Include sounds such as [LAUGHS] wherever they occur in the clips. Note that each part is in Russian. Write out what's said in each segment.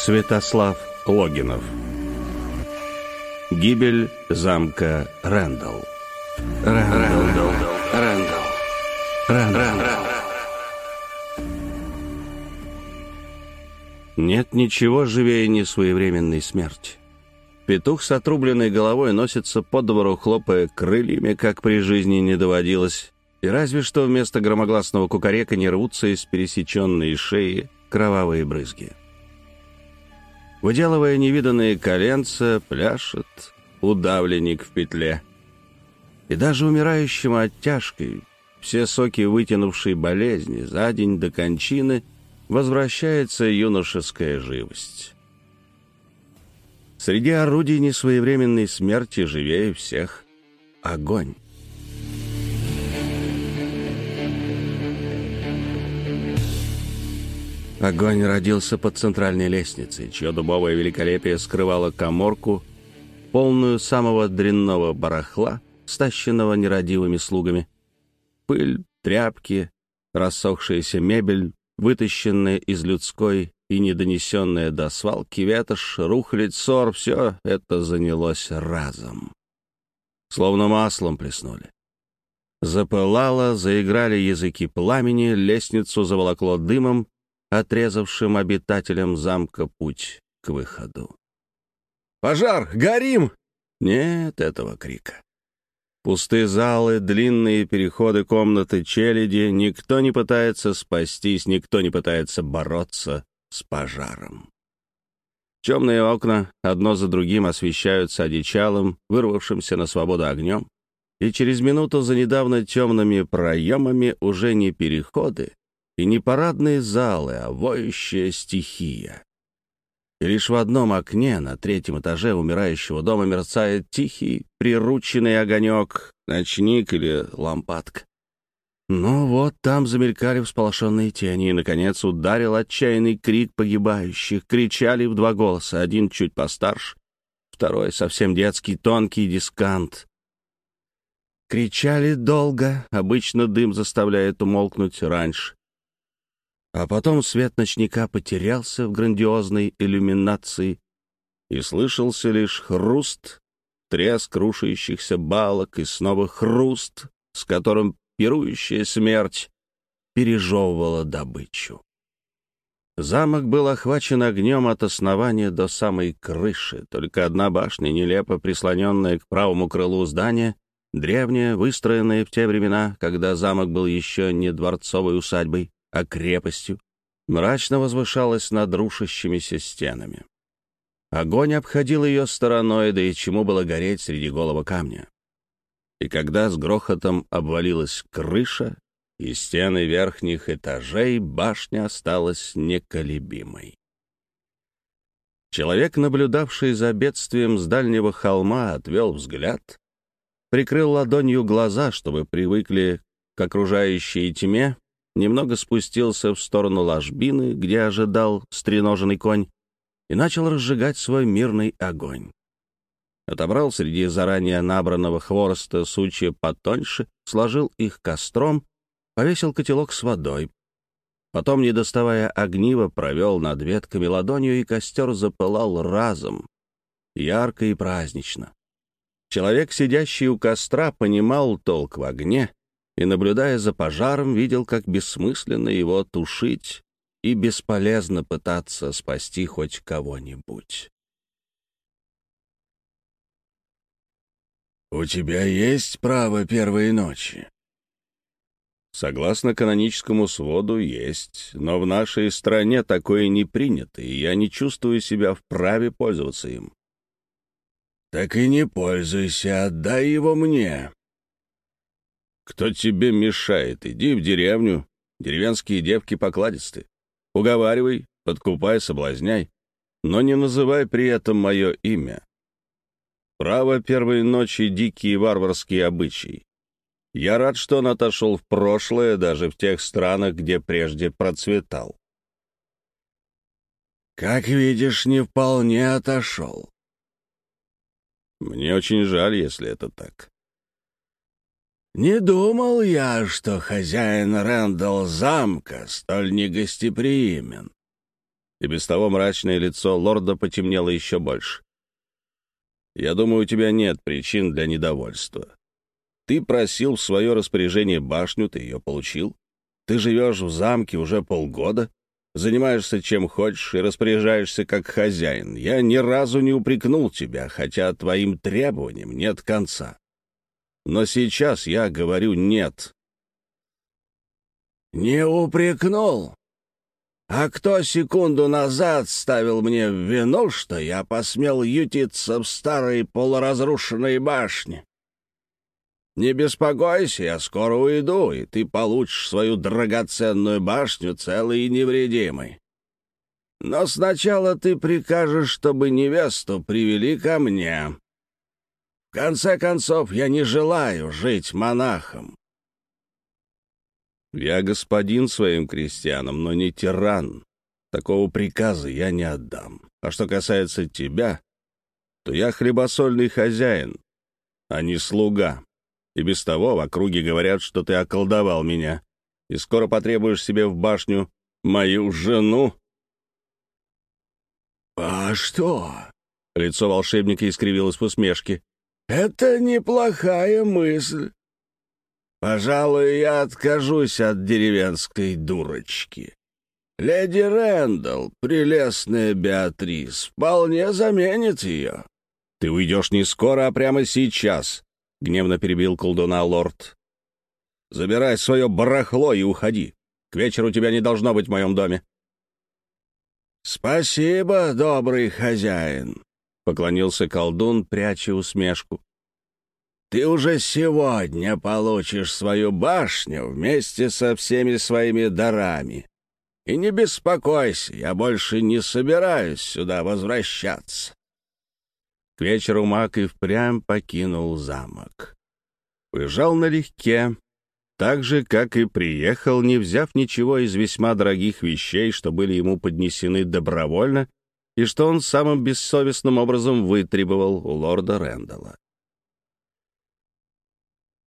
Святослав Логинов Гибель замка Рэндалл Рэндалл Рэндалл Рэндалл Нет ничего живее несвоевременной смерти. Петух с отрубленной головой носится по двору, хлопая крыльями, как при жизни не доводилось, и разве что вместо громогласного кукарека не рвутся из пересеченной шеи кровавые брызги. Выделывая невиданные коленца, пляшет удавленник в петле. И даже умирающим оттяжкой все соки вытянувшей болезни за день до кончины возвращается юношеская живость. Среди орудий несвоевременной смерти живее всех огонь. Огонь родился под центральной лестницей, чье дубовое великолепие скрывало коморку, полную самого дрянного барахла, стащенного нерадивыми слугами. Пыль, тряпки, рассохшаяся мебель, вытащенная из людской и недонесенная до свалки ветошь, рухлядь, сор — все это занялось разом. Словно маслом плеснули. Запылало, заиграли языки пламени, лестницу заволокло дымом, отрезавшим обитателям замка путь к выходу. «Пожар! Горим!» Нет этого крика. Пустые залы, длинные переходы комнаты челяди, никто не пытается спастись, никто не пытается бороться с пожаром. Темные окна одно за другим освещаются одичалым, вырвавшимся на свободу огнем, и через минуту за недавно темными проемами уже не переходы, и не парадные залы, а воющая стихия. И лишь в одном окне на третьем этаже умирающего дома мерцает тихий, прирученный огонек, ночник или лампадка. Ну вот там замелькали всполошенные тени, и, наконец, ударил отчаянный крик погибающих. Кричали в два голоса, один чуть постарше, второй совсем детский, тонкий дискант. Кричали долго, обычно дым заставляет умолкнуть раньше. А потом свет ночника потерялся в грандиозной иллюминации, и слышался лишь хруст, треск рушающихся балок и снова хруст, с которым пирующая смерть пережевывала добычу. Замок был охвачен огнем от основания до самой крыши, только одна башня, нелепо прислоненная к правому крылу здания, древняя, выстроенная в те времена, когда замок был еще не дворцовой усадьбой, а крепостью, мрачно возвышалась над рушащимися стенами. Огонь обходил ее стороной, да и чему было гореть среди голого камня. И когда с грохотом обвалилась крыша и стены верхних этажей, башня осталась неколебимой. Человек, наблюдавший за бедствием с дальнего холма, отвел взгляд, прикрыл ладонью глаза, чтобы привыкли к окружающей тьме, немного спустился в сторону ложбины, где ожидал стреноженный конь, и начал разжигать свой мирный огонь. Отобрал среди заранее набранного хвороста сучья потоньше, сложил их костром, повесил котелок с водой. Потом, не доставая огнива, провел над ветками ладонью, и костер запылал разом, ярко и празднично. Человек, сидящий у костра, понимал толк в огне и, наблюдая за пожаром, видел, как бессмысленно его тушить и бесполезно пытаться спасти хоть кого-нибудь. «У тебя есть право первой ночи?» Согласно каноническому своду, есть, но в нашей стране такое не принято, и я не чувствую себя вправе пользоваться им. «Так и не пользуйся, отдай его мне», «Кто тебе мешает? Иди в деревню. Деревенские девки покладисты. Уговаривай, подкупай, соблазняй. Но не называй при этом мое имя. Право первой ночи — дикие варварские обычаи. Я рад, что он отошел в прошлое, даже в тех странах, где прежде процветал. Как видишь, не вполне отошел. Мне очень жаль, если это так. Не думал я, что хозяин Рэндалл замка столь негостеприимен. и без того мрачное лицо лорда потемнело еще больше. «Я думаю, у тебя нет причин для недовольства. Ты просил в свое распоряжение башню, ты ее получил. Ты живешь в замке уже полгода, занимаешься чем хочешь и распоряжаешься как хозяин. Я ни разу не упрекнул тебя, хотя твоим требованиям нет конца. Но сейчас я говорю «нет». «Не упрекнул? А кто секунду назад ставил мне в вину, что я посмел ютиться в старой полуразрушенной башне? Не беспокойся, я скоро уйду, и ты получишь свою драгоценную башню целой и невредимой. Но сначала ты прикажешь, чтобы невесту привели ко мне. В конце концов, я не желаю жить монахом. Я господин своим крестьянам, но не тиран. Такого приказа я не отдам. А что касается тебя, то я хлебосольный хозяин, а не слуга. И без того в округе говорят, что ты околдовал меня, и скоро потребуешь себе в башню мою жену». «А что?» — лицо волшебника искривилось в усмешке. «Это неплохая мысль. Пожалуй, я откажусь от деревенской дурочки. Леди Рэндалл, прелестная Беатрис, вполне заменит ее». «Ты уйдешь не скоро, а прямо сейчас», — гневно перебил колдуна лорд. «Забирай свое барахло и уходи. К вечеру тебя не должно быть в моем доме». «Спасибо, добрый хозяин», — поклонился колдун, пряча усмешку. «Ты уже сегодня получишь свою башню вместе со всеми своими дарами. И не беспокойся, я больше не собираюсь сюда возвращаться». К вечеру маг и впрямь покинул замок. Уезжал налегке, так же, как и приехал, не взяв ничего из весьма дорогих вещей, что были ему поднесены добровольно и что он самым бессовестным образом вытребовал у лорда Рэндалла.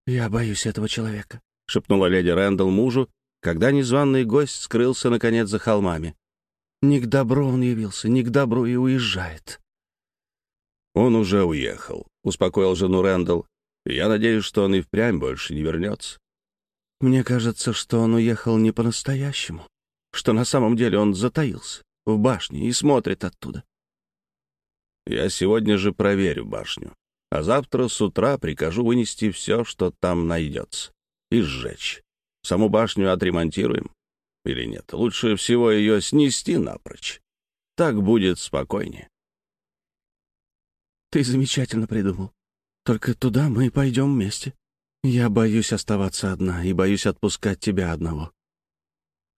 «Я боюсь этого человека», — шепнула леди Рэндалл мужу, когда незваный гость скрылся, наконец, за холмами. «Не к добру он явился, не к добру и уезжает». «Он уже уехал», — успокоил жену Рэндалл. «Я надеюсь, что он и впрямь больше не вернется». «Мне кажется, что он уехал не по-настоящему, что на самом деле он затаился в башне и смотрит оттуда». «Я сегодня же проверю башню, а завтра с утра прикажу вынести все, что там найдется, и сжечь. Саму башню отремонтируем. Или нет, лучше всего ее снести напрочь. Так будет спокойнее». Ты замечательно придумал. Только туда мы пойдем вместе. Я боюсь оставаться одна и боюсь отпускать тебя одного.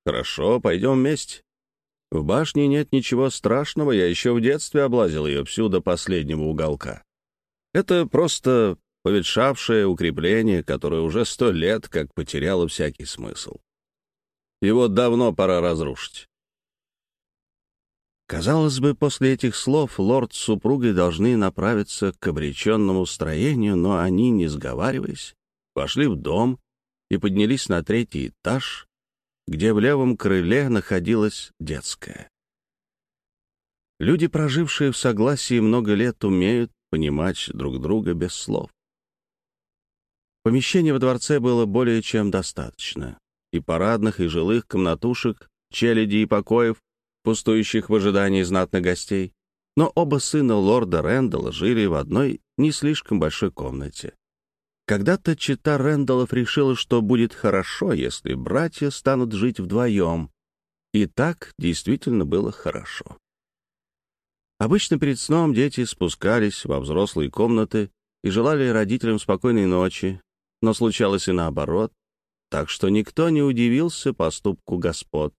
Хорошо, пойдем вместе. В башне нет ничего страшного, я еще в детстве облазил ее всю до последнего уголка. Это просто поветшавшее укрепление, которое уже сто лет как потеряло всякий смысл. Его давно пора разрушить. Казалось бы, после этих слов лорд с супругой должны направиться к обреченному строению, но они, не сговариваясь, вошли в дом и поднялись на третий этаж, где в левом крыле находилась детская. Люди, прожившие в согласии много лет, умеют понимать друг друга без слов. Помещения в дворце было более чем достаточно. И парадных, и жилых комнатушек, челяди и покоев, пустующих в ожидании знатных гостей, но оба сына лорда Рэндалла жили в одной не слишком большой комнате. Когда-то чита Рэндаллов решила, что будет хорошо, если братья станут жить вдвоем. И так действительно было хорошо. Обычно перед сном дети спускались во взрослые комнаты и желали родителям спокойной ночи, но случалось и наоборот, так что никто не удивился поступку господ.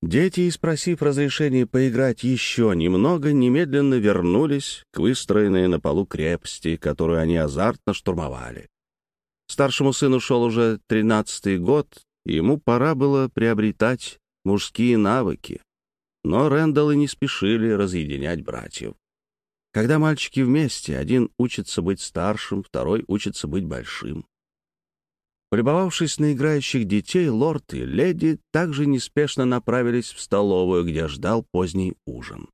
Дети, спросив разрешения поиграть еще немного, немедленно вернулись к выстроенной на полу крепости, которую они азартно штурмовали. Старшему сыну шел уже тринадцатый год, и ему пора было приобретать мужские навыки. Но Рэндаллы не спешили разъединять братьев. Когда мальчики вместе, один учится быть старшим, второй учится быть большим. Полюбовавшись на играющих детей, лорд и леди также неспешно направились в столовую, где ждал поздний ужин.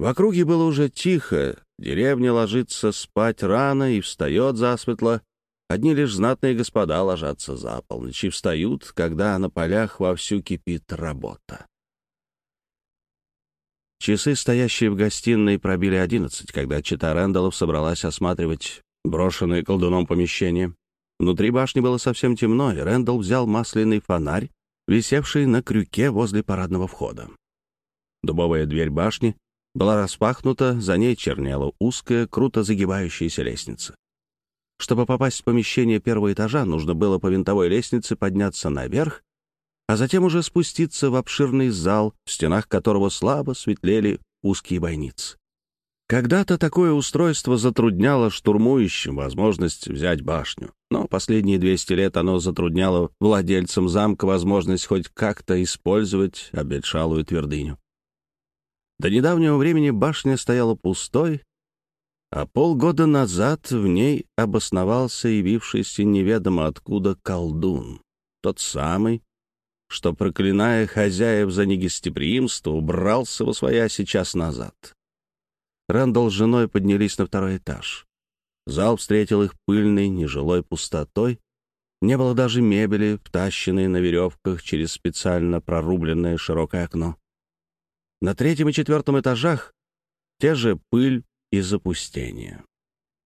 В округе было уже тихо, деревня ложится спать рано и встает засветло, одни лишь знатные господа ложатся за полночь и встают, когда на полях вовсю кипит работа. Часы, стоящие в гостиной, пробили одиннадцать, когда чита Рэндаллов собралась осматривать брошенное колдуном помещение. Внутри башни было совсем темно, и Рэндалл взял масляный фонарь, висевший на крюке возле парадного входа. Дубовая дверь башни была распахнута, за ней чернела узкая, круто загибающаяся лестница. Чтобы попасть в помещение первого этажа, нужно было по винтовой лестнице подняться наверх, а затем уже спуститься в обширный зал, в стенах которого слабо светлели узкие бойницы. Когда-то такое устройство затрудняло штурмующим возможность взять башню, но последние 200 лет оно затрудняло владельцам замка возможность хоть как-то использовать обетшалую твердыню. До недавнего времени башня стояла пустой, а полгода назад в ней обосновался явившийся неведомо откуда колдун, тот самый, что, проклиная хозяев за негостеприимство, убрался во своя сейчас назад. Рэндалл с женой поднялись на второй этаж. Зал встретил их пыльной, нежилой пустотой. Не было даже мебели, втащенной на веревках через специально прорубленное широкое окно. На третьем и четвертом этажах те же пыль и запустение.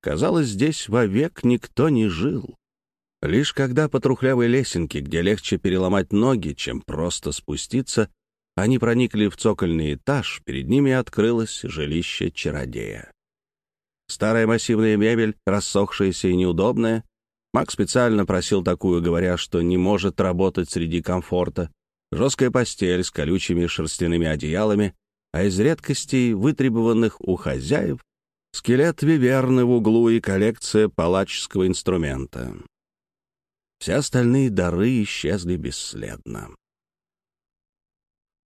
Казалось, здесь вовек никто не жил. Лишь когда по трухлявой лесенке, где легче переломать ноги, чем просто спуститься, они проникли в цокольный этаж, перед ними открылось жилище чародея. Старая массивная мебель, рассохшаяся и неудобная. Мак специально просил такую, говоря, что не может работать среди комфорта. Жесткая постель с колючими шерстяными одеялами, а из редкостей, вытребованных у хозяев, скелет виверны в углу и коллекция палаческого инструмента. Все остальные дары исчезли бесследно.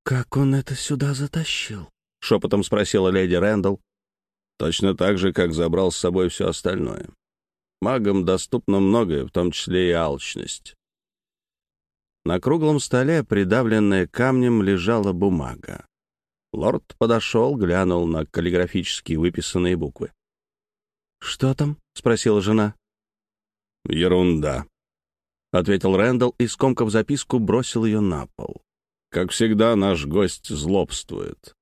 «Как он это сюда затащил?» — шепотом спросила леди Рэндалл. «Точно так же, как забрал с собой все остальное. Магам доступно многое, в том числе и алчность». На круглом столе, придавленная камнем, лежала бумага. Лорд подошел, глянул на каллиграфически выписанные буквы. «Что там?» — спросила жена. «Ерунда», — ответил Рэндалл и, скомкав записку, бросил ее на пол. Как всегда, наш гость злобствует.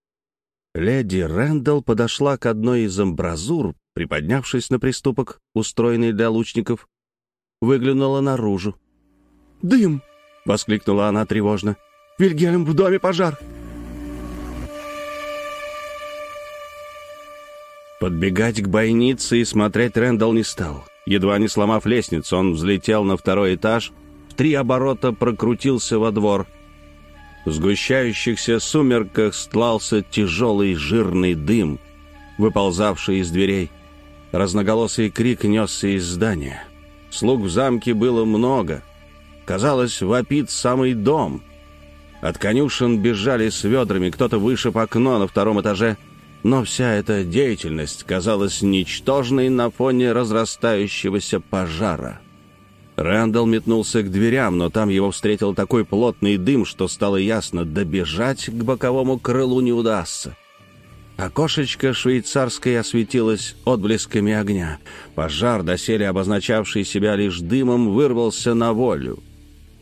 Леди Рэндалл подошла к одной из амбразур, приподнявшись на приступок, устроенный для лучников, выглянула наружу. «Дым!» — воскликнула она тревожно. «Вильгельм, в доме пожар!» Подбегать к бойнице и смотреть Рэндалл не стал. Едва не сломав лестницу, он взлетел на второй этаж, в три оборота прокрутился во двор — в сгущающихся сумерках стлался тяжелый жирный дым, выползавший из дверей. Разноголосый крик несся из здания. Слуг в замке было много. Казалось, вопит самый дом. От конюшен бежали с ведрами, кто-то вышиб окно на втором этаже. Но вся эта деятельность казалась ничтожной на фоне разрастающегося пожара. Рэндалл метнулся к дверям, но там его встретил такой плотный дым, что стало ясно, добежать к боковому крылу не удастся. Окошечко швейцарской осветилось отблесками огня. Пожар, доселе обозначавший себя лишь дымом, вырвался на волю.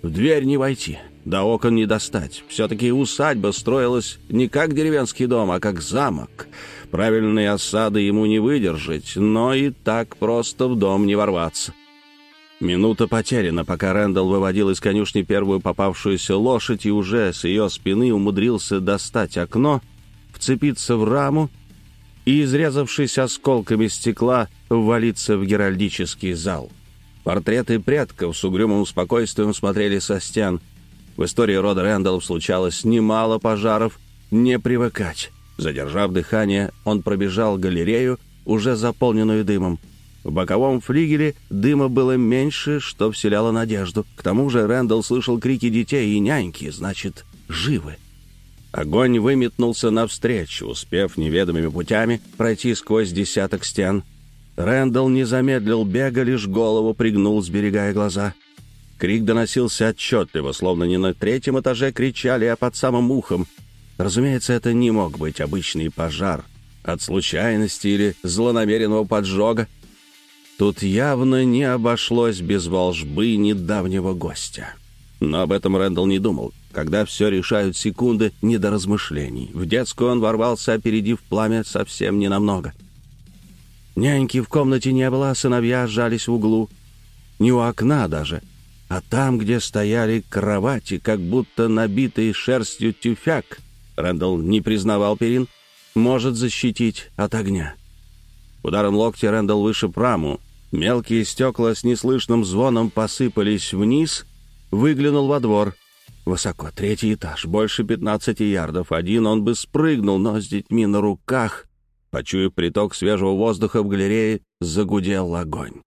В дверь не войти, до окон не достать. Все-таки усадьба строилась не как деревенский дом, а как замок. Правильной осады ему не выдержать, но и так просто в дом не ворваться. Минута потеряна, пока Рэндалл выводил из конюшни первую попавшуюся лошадь и уже с ее спины умудрился достать окно, вцепиться в раму и, изрезавшись осколками стекла, ввалиться в геральдический зал. Портреты предков с угрюмым спокойствием смотрели со стен. В истории рода Рэндаллов случалось немало пожаров, не привыкать. Задержав дыхание, он пробежал галерею, уже заполненную дымом. В боковом флигеле дыма было меньше, что вселяло надежду. К тому же Рэндалл слышал крики детей и няньки, значит, живы. Огонь выметнулся навстречу, успев неведомыми путями пройти сквозь десяток стен. Рэндалл не замедлил бега, лишь голову пригнул, сберегая глаза. Крик доносился отчетливо, словно не на третьем этаже кричали, а под самым ухом. Разумеется, это не мог быть обычный пожар от случайности или злонамеренного поджога. Тут явно не обошлось без волжбы недавнего гостя. Но об этом Рэндалл не думал. Когда все решают секунды, не до размышлений. В детскую он ворвался, опередив пламя совсем ненамного. Няньки в комнате не было, а сыновья сжались в углу. Не у окна даже, а там, где стояли кровати, как будто набитые шерстью тюфяк. Рэндалл не признавал перин, может защитить от огня. Ударом локтя Рэндалл вышиб раму. Мелкие стекла с неслышным звоном посыпались вниз, выглянул во двор. Высоко, третий этаж, больше 15 ярдов. Один он бы спрыгнул, но с детьми на руках Почуяв приток свежего воздуха в галерее, загудел огонь.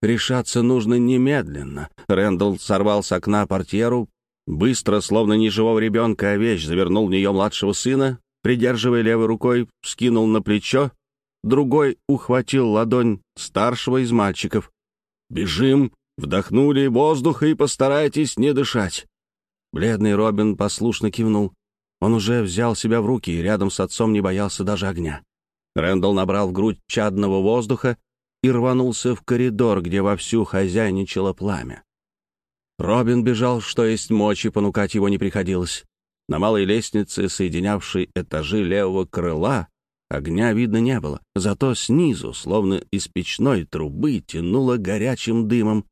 Решаться нужно немедленно. Рэндалл сорвал с окна портьеру, быстро, словно не живого ребенка, вещь, завернул в нее младшего сына, придерживая левой рукой, скинул на плечо, другой ухватил ладонь старшего из мальчиков. «Бежим!» Вдохнули воздух и постарайтесь не дышать. Бледный Робин послушно кивнул. Он уже взял себя в руки и рядом с отцом не боялся даже огня. Рэндалл набрал в грудь чадного воздуха и рванулся в коридор, где вовсю хозяйничало пламя. Робин бежал, что есть мочи, понукать его не приходилось. На малой лестнице, соединявшей этажи левого крыла, огня видно не было, зато снизу, словно из печной трубы, тянуло горячим дымом.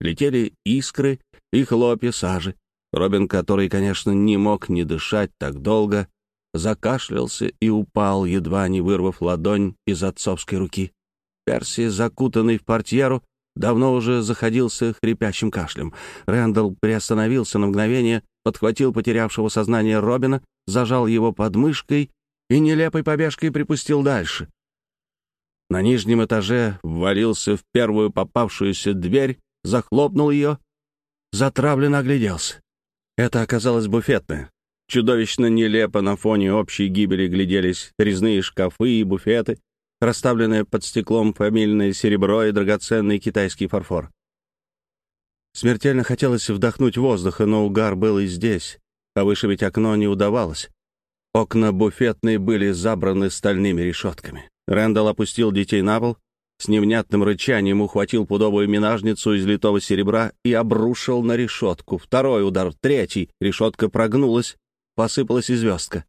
Летели искры и хлопья сажи. Робин, который, конечно, не мог не дышать так долго, закашлялся и упал, едва не вырвав ладонь из отцовской руки. Перси, закутанный в портьеру, давно уже заходился хрипящим кашлем. Рэндалл приостановился на мгновение, подхватил потерявшего сознание Робина, зажал его под мышкой и нелепой побежкой припустил дальше. На нижнем этаже ввалился в первую попавшуюся дверь, захлопнул ее, затравленно огляделся. Это оказалось буфетная. Чудовищно нелепо на фоне общей гибели гляделись резные шкафы и буфеты, расставленные под стеклом фамильное серебро и драгоценный китайский фарфор. Смертельно хотелось вдохнуть воздуха, но угар был и здесь, а вышибить окно не удавалось. Окна буфетные были забраны стальными решетками. Рэндалл опустил детей на пол, с невнятным рычанием ухватил пудовую минажницу из литого серебра и обрушил на решетку. Второй удар, третий, решетка прогнулась, посыпалась и звездка.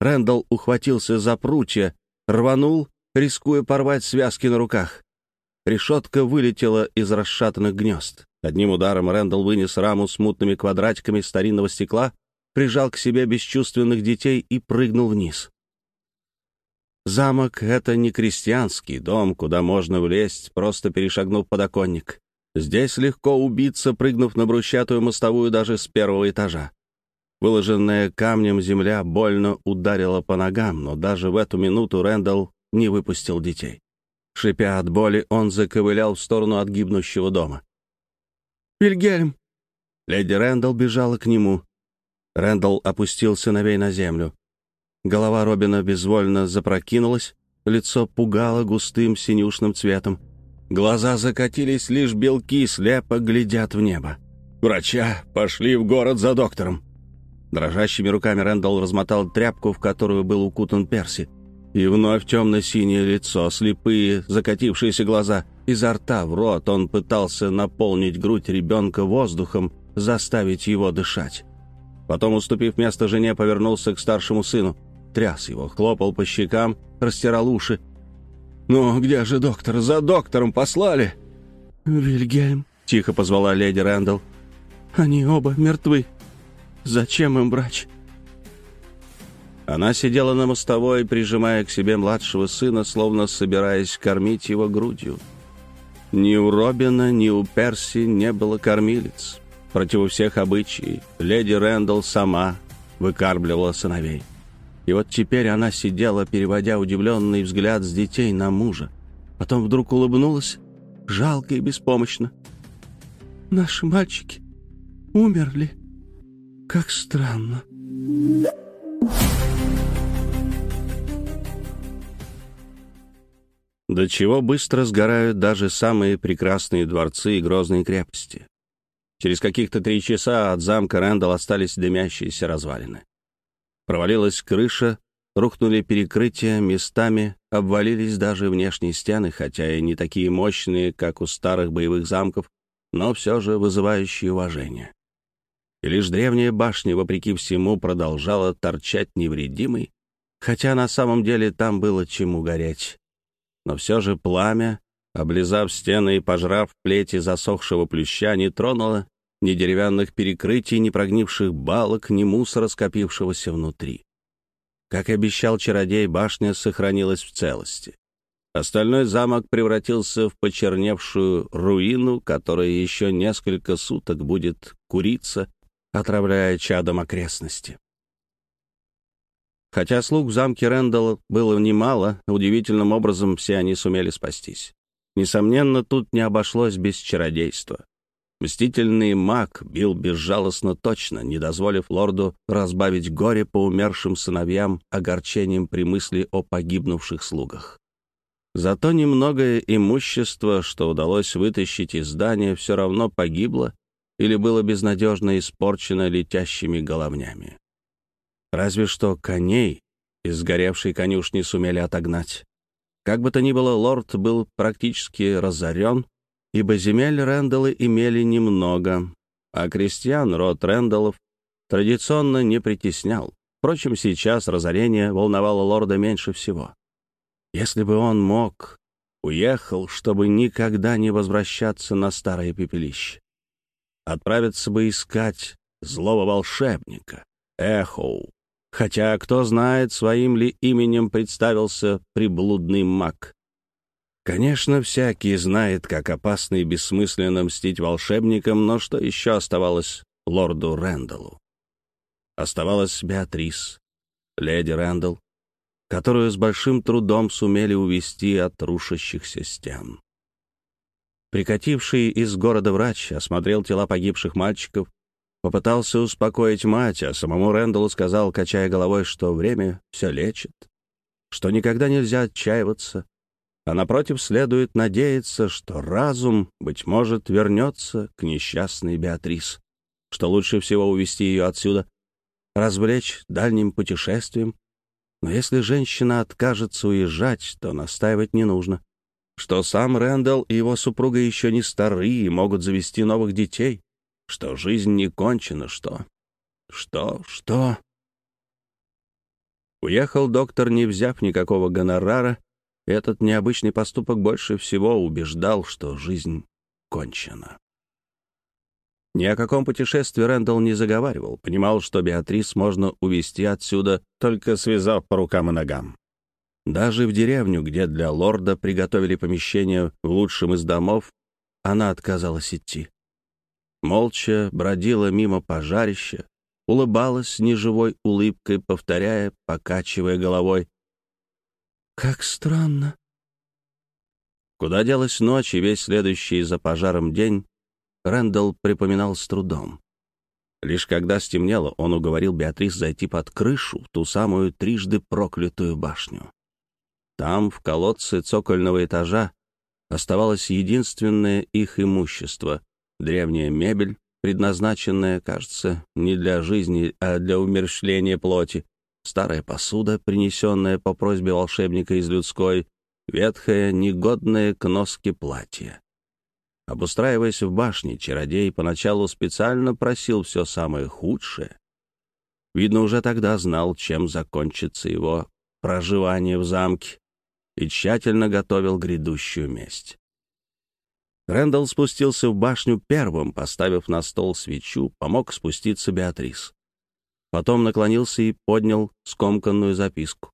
Рэндалл ухватился за прутья, рванул, рискуя порвать связки на руках. Решетка вылетела из расшатанных гнезд. Одним ударом Рэндалл вынес раму с мутными квадратиками старинного стекла, прижал к себе бесчувственных детей и прыгнул вниз. Замок — это не крестьянский дом, куда можно влезть, просто перешагнув подоконник. Здесь легко убиться, прыгнув на брусчатую мостовую даже с первого этажа. Выложенная камнем земля больно ударила по ногам, но даже в эту минуту Рэндалл не выпустил детей. Шипя от боли, он заковылял в сторону от гибнущего дома. «Вильгельм!» Леди Рэндалл бежала к нему. Рэндалл опустил сыновей на землю. Голова Робина безвольно запрокинулась, лицо пугало густым синюшным цветом. Глаза закатились, лишь белки слепо глядят в небо. «Врача! Пошли в город за доктором!» Дрожащими руками Рэндалл размотал тряпку, в которую был укутан Перси. И вновь темно-синее лицо, слепые, закатившиеся глаза. Изо рта в рот он пытался наполнить грудь ребенка воздухом, заставить его дышать. Потом, уступив место жене, повернулся к старшему сыну. Тряс его, хлопал по щекам, растирал уши. «Ну, где же доктор? За доктором послали!» «Вильгельм», — тихо позвала леди Рэндалл. «Они оба мертвы». Зачем им врач?» Она сидела на мостовой, прижимая к себе младшего сына, словно собираясь кормить его грудью. Ни у Робина, ни у Перси не было кормилец. Против всех обычаев леди Рэндалл сама выкармливала сыновей. И вот теперь она сидела, переводя удивленный взгляд с детей на мужа. Потом вдруг улыбнулась, жалко и беспомощно. «Наши мальчики умерли», как странно. До чего быстро сгорают даже самые прекрасные дворцы и грозные крепости. Через каких-то три часа от замка Рэндалл остались дымящиеся развалины. Провалилась крыша, рухнули перекрытия, местами обвалились даже внешние стены, хотя и не такие мощные, как у старых боевых замков, но все же вызывающие уважение. И лишь древняя башня, вопреки всему, продолжала торчать невредимой, хотя на самом деле там было чему гореть. Но все же пламя, облизав стены и пожрав плети засохшего плюща, не тронуло ни деревянных перекрытий, ни прогнивших балок, ни мусора, скопившегося внутри. Как и обещал чародей, башня сохранилась в целости. Остальной замок превратился в почерневшую руину, которая еще несколько суток будет куриться, отравляя чадом окрестности. Хотя слуг в замке Рэндалла было немало, удивительным образом все они сумели спастись. Несомненно, тут не обошлось без чародейства. Мстительный маг бил безжалостно точно, не дозволив лорду разбавить горе по умершим сыновьям огорчением при мысли о погибнувших слугах. Зато немногое имущество, что удалось вытащить из здания, все равно погибло или было безнадежно испорчено летящими головнями. Разве что коней из сгоревшей конюшни сумели отогнать. Как бы то ни было, лорд был практически разорен, ибо земель Рэндаллы имели немного, а крестьян род Рэндаллов традиционно не притеснял. Впрочем, сейчас разорение волновало лорда меньше всего. Если бы он мог, уехал, чтобы никогда не возвращаться на старое пепелище. Отправиться бы искать злого волшебника, Эхоу. Хотя, кто знает, своим ли именем представился приблудный маг. Конечно, всякий знает, как опасно и бессмысленно мстить волшебникам, но что еще оставалось лорду Рэндаллу? Оставалась Беатрис, леди Рэндалл, которую с большим трудом сумели увести от рушащихся стен. Прикативший из города врач осмотрел тела погибших мальчиков, попытался успокоить мать, а самому Рэндаллу сказал, качая головой, что время все лечит, что никогда нельзя отчаиваться, а напротив следует надеяться, что разум, быть может, вернется к несчастной Беатрис, что лучше всего увести ее отсюда, развлечь дальним путешествием. Но если женщина откажется уезжать, то настаивать не нужно, что сам Рэндалл и его супруга еще не стары и могут завести новых детей, что жизнь не кончена, что... Что? Что? Уехал доктор, не взяв никакого гонорара, этот необычный поступок больше всего убеждал, что жизнь кончена. Ни о каком путешествии Рэндалл не заговаривал, понимал, что Беатрис можно увезти отсюда, только связав по рукам и ногам. Даже в деревню, где для лорда приготовили помещение в лучшем из домов, она отказалась идти. Молча бродила мимо пожарища, улыбалась неживой улыбкой, повторяя, покачивая головой, как странно. Куда делась ночь и весь следующий за пожаром день, Рэндалл припоминал с трудом. Лишь когда стемнело, он уговорил Беатрис зайти под крышу, в ту самую трижды проклятую башню. Там, в колодце цокольного этажа, оставалось единственное их имущество — древняя мебель, предназначенная, кажется, не для жизни, а для умерщвления плоти, старая посуда, принесенная по просьбе волшебника из людской, ветхое, негодное к носке платье. Обустраиваясь в башне, чародей поначалу специально просил все самое худшее. Видно, уже тогда знал, чем закончится его проживание в замке, и тщательно готовил грядущую месть. Рэндалл спустился в башню первым, поставив на стол свечу, помог спуститься Беатрис. Потом наклонился и поднял скомканную записку.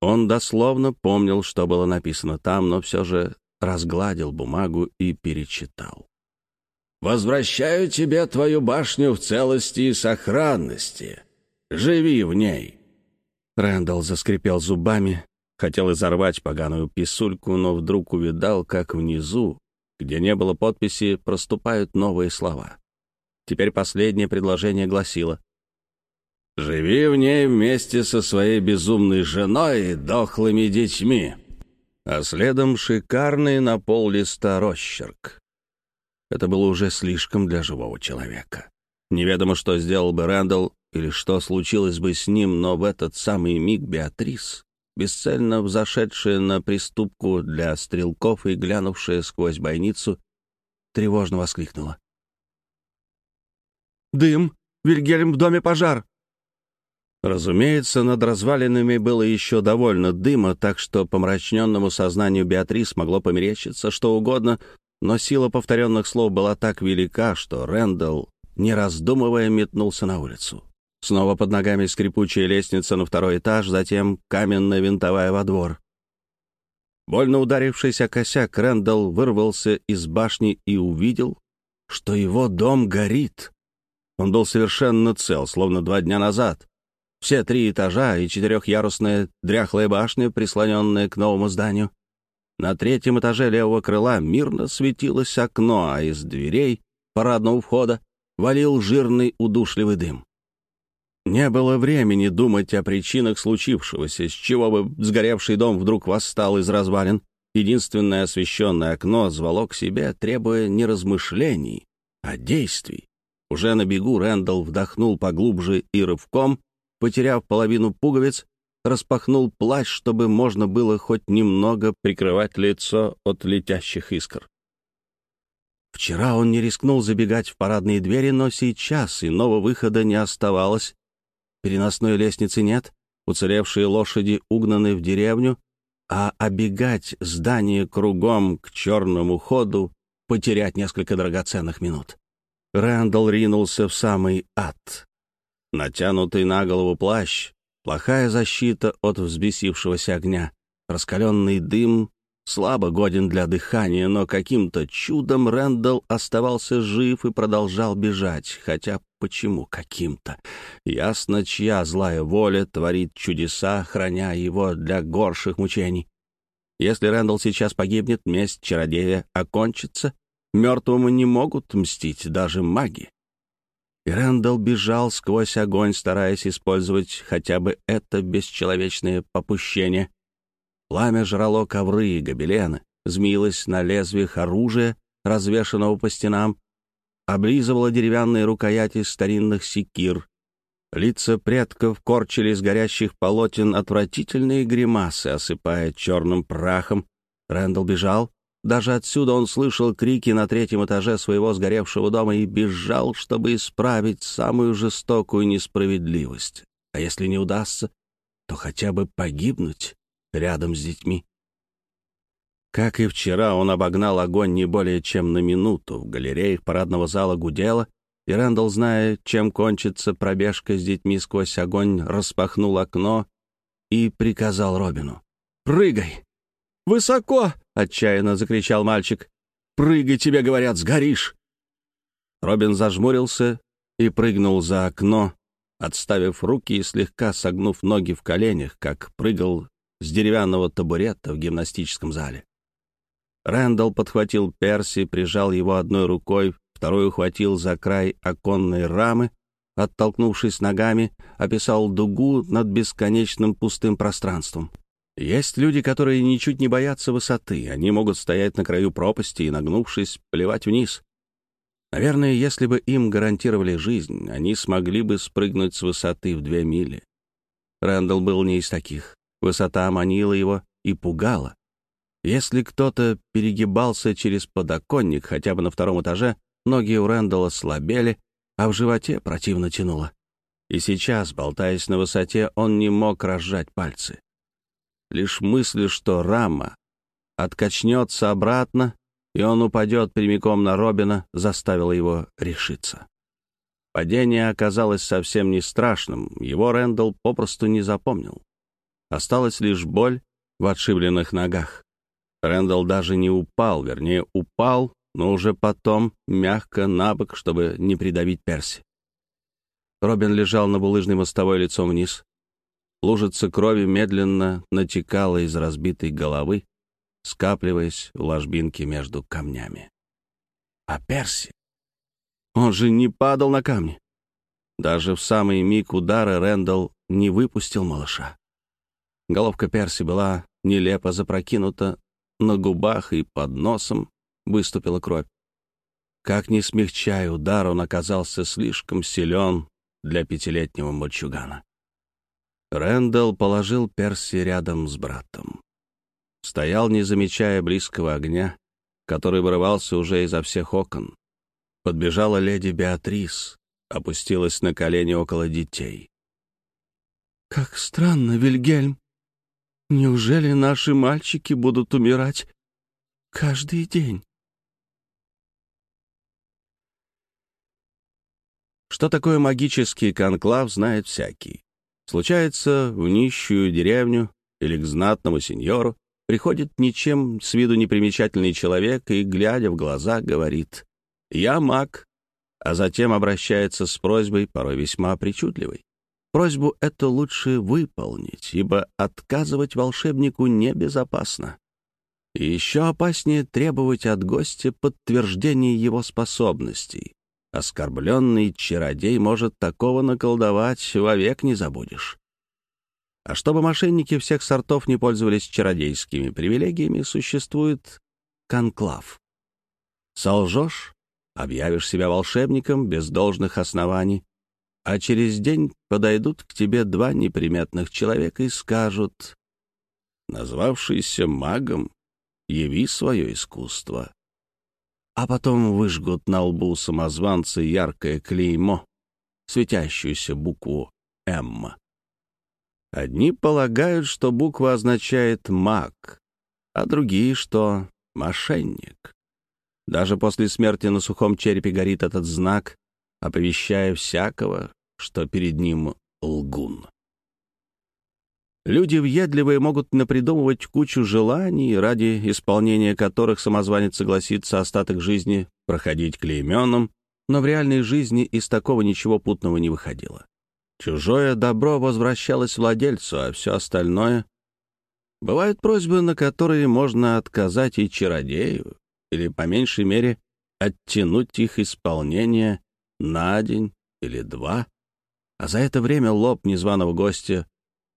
Он дословно помнил, что было написано там, но все же разгладил бумагу и перечитал. «Возвращаю тебе твою башню в целости и сохранности. Живи в ней». Рэндалл заскрипел зубами, хотел изорвать поганую писульку, но вдруг увидал, как внизу, где не было подписи, проступают новые слова. Теперь последнее предложение гласило Живи в ней вместе со своей безумной женой и дохлыми детьми». а следом шикарный на пол листа росчерк. Это было уже слишком для живого человека. Неведомо, что сделал бы Рэндалл или что случилось бы с ним, но в этот самый миг Беатрис, бесцельно взошедшая на приступку для стрелков и глянувшая сквозь бойницу, тревожно воскликнула. «Дым! Вильгельм, в доме пожар!» Разумеется, над развалинами было еще довольно дыма, так что помрачненному сознанию Беатрис могло померещиться что угодно, но сила повторенных слов была так велика, что Рэндалл, не раздумывая, метнулся на улицу. Снова под ногами скрипучая лестница на второй этаж, затем каменная винтовая во двор. Больно ударившись о косяк, Рэндалл вырвался из башни и увидел, что его дом горит. Он был совершенно цел, словно два дня назад. Все три этажа и четырехъярусная дряхлая башня, прислоненная к новому зданию. На третьем этаже левого крыла мирно светилось окно, а из дверей парадного входа валил жирный удушливый дым. Не было времени думать о причинах случившегося, с чего бы сгоревший дом вдруг восстал из развалин. Единственное освещенное окно звало к себе, требуя не размышлений, а действий. Уже на бегу Рэндалл вдохнул поглубже и рывком потеряв половину пуговиц, распахнул плащ, чтобы можно было хоть немного прикрывать лицо от летящих искр. Вчера он не рискнул забегать в парадные двери, но сейчас иного выхода не оставалось. Переносной лестницы нет, уцелевшие лошади угнаны в деревню, а обегать здание кругом к черному ходу — потерять несколько драгоценных минут. Рэндалл ринулся в самый ад. Натянутый на голову плащ, плохая защита от взбесившегося огня, раскаленный дым слабо годен для дыхания, но каким-то чудом Рэндалл оставался жив и продолжал бежать. Хотя почему каким-то? Ясно, чья злая воля творит чудеса, храня его для горших мучений. Если Рэндалл сейчас погибнет, месть чародея окончится. Мертвому не могут мстить даже маги и Рэндалл бежал сквозь огонь, стараясь использовать хотя бы это бесчеловечное попущение. Пламя жрало ковры и гобелены, змеилось на лезвиях оружия, развешанного по стенам, облизывало деревянные рукояти старинных секир. Лица предков корчили из горящих полотен отвратительные гримасы, осыпая черным прахом. Рэндалл бежал, даже отсюда он слышал крики на третьем этаже своего сгоревшего дома и бежал, чтобы исправить самую жестокую несправедливость. А если не удастся, то хотя бы погибнуть рядом с детьми. Как и вчера, он обогнал огонь не более чем на минуту. В галереях парадного зала гудело, и Рэндалл, зная, чем кончится пробежка с детьми сквозь огонь, распахнул окно и приказал Робину. «Прыгай! Высоко!» отчаянно закричал мальчик. «Прыгай, тебе говорят, сгоришь!» Робин зажмурился и прыгнул за окно, отставив руки и слегка согнув ноги в коленях, как прыгал с деревянного табурета в гимнастическом зале. Рэндалл подхватил Перси, прижал его одной рукой, второй ухватил за край оконной рамы, оттолкнувшись ногами, описал дугу над бесконечным пустым пространством. Есть люди, которые ничуть не боятся высоты. Они могут стоять на краю пропасти и, нагнувшись, плевать вниз. Наверное, если бы им гарантировали жизнь, они смогли бы спрыгнуть с высоты в две мили. Рэндалл был не из таких. Высота манила его и пугала. Если кто-то перегибался через подоконник хотя бы на втором этаже, ноги у Рэндалла слабели, а в животе противно тянуло. И сейчас, болтаясь на высоте, он не мог разжать пальцы. Лишь мысль, что рама откачнется обратно, и он упадет прямиком на Робина, заставила его решиться. Падение оказалось совсем не страшным, его Рэндалл попросту не запомнил. Осталась лишь боль в отшибленных ногах. Рэндалл даже не упал, вернее, упал, но уже потом мягко на бок, чтобы не придавить Перси. Робин лежал на булыжной мостовой лицом вниз. Лужица крови медленно натекала из разбитой головы, скапливаясь в ложбинке между камнями. А Перси? Он же не падал на камни. Даже в самый миг удара Рэндалл не выпустил малыша. Головка Перси была нелепо запрокинута, на губах и под носом выступила кровь. Как ни смягчая удар, он оказался слишком силен для пятилетнего мальчугана. Рэндалл положил Перси рядом с братом. Стоял, не замечая близкого огня, который вырывался уже изо всех окон. Подбежала леди Беатрис, опустилась на колени около детей. «Как странно, Вильгельм! Неужели наши мальчики будут умирать каждый день?» Что такое магический конклав, знает всякий. Случается, в нищую деревню или к знатному сеньору приходит ничем с виду непримечательный человек и, глядя в глаза, говорит «Я маг», а затем обращается с просьбой, порой весьма причудливой. Просьбу эту лучше выполнить, ибо отказывать волшебнику небезопасно. И еще опаснее требовать от гостя подтверждения его способностей. Оскорбленный чародей может такого наколдовать, вовек не забудешь. А чтобы мошенники всех сортов не пользовались чародейскими привилегиями, существует конклав. Солжешь, объявишь себя волшебником без должных оснований, а через день подойдут к тебе два неприметных человека и скажут, назвавшийся магом, яви свое искусство а потом выжгут на лбу самозванца яркое клеймо, светящуюся букву «М». Одни полагают, что буква означает «маг», а другие, что «мошенник». Даже после смерти на сухом черепе горит этот знак, оповещая всякого, что перед ним лгун. Люди въедливые могут напридумывать кучу желаний, ради исполнения которых самозванец согласится остаток жизни проходить клейменным, но в реальной жизни из такого ничего путного не выходило. Чужое добро возвращалось владельцу, а все остальное... Бывают просьбы, на которые можно отказать и чародею, или, по меньшей мере, оттянуть их исполнение на день или два, а за это время лоб незваного гостя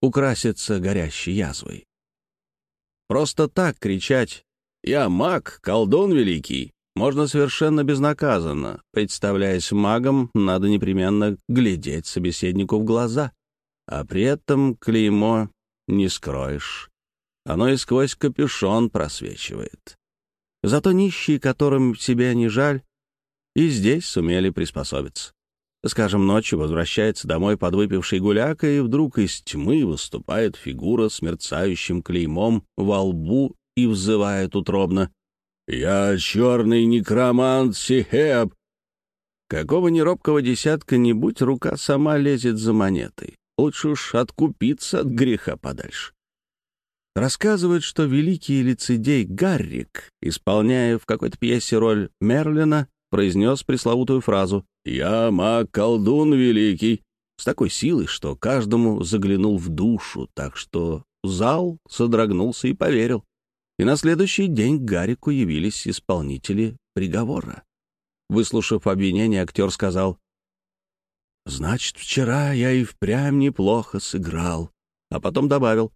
украсится горящей язвой. Просто так кричать «Я маг, колдун великий» можно совершенно безнаказанно. Представляясь магом, надо непременно глядеть собеседнику в глаза, а при этом клеймо не скроешь. Оно и сквозь капюшон просвечивает. Зато нищие, которым себя не жаль, и здесь сумели приспособиться. Скажем, ночью возвращается домой подвыпивший гуляка, и вдруг из тьмы выступает фигура с мерцающим клеймом во лбу и взывает утробно. «Я черный некромант Сихеб!» Какого неробкого десятка-нибудь рука сама лезет за монетой. Лучше уж откупиться от греха подальше. Рассказывают, что великий лицедей Гаррик, исполняя в какой-то пьесе роль Мерлина, произнес пресловутую фразу «Я маг-колдун великий» с такой силой, что каждому заглянул в душу, так что зал содрогнулся и поверил. И на следующий день к Гарику явились исполнители приговора. Выслушав обвинение, актер сказал, «Значит, вчера я и впрямь неплохо сыграл». А потом добавил,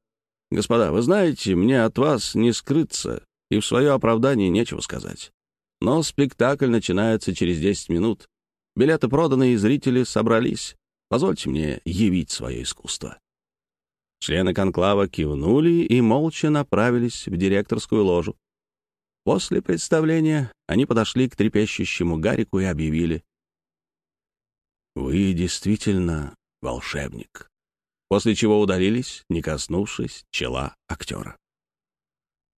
«Господа, вы знаете, мне от вас не скрыться, и в свое оправдание нечего сказать. Но спектакль начинается через 10 минут. Билеты проданы, и зрители собрались. Позвольте мне явить свое искусство». Члены конклава кивнули и молча направились в директорскую ложу. После представления они подошли к трепещущему Гарику и объявили. «Вы действительно волшебник», после чего удалились, не коснувшись чела актера.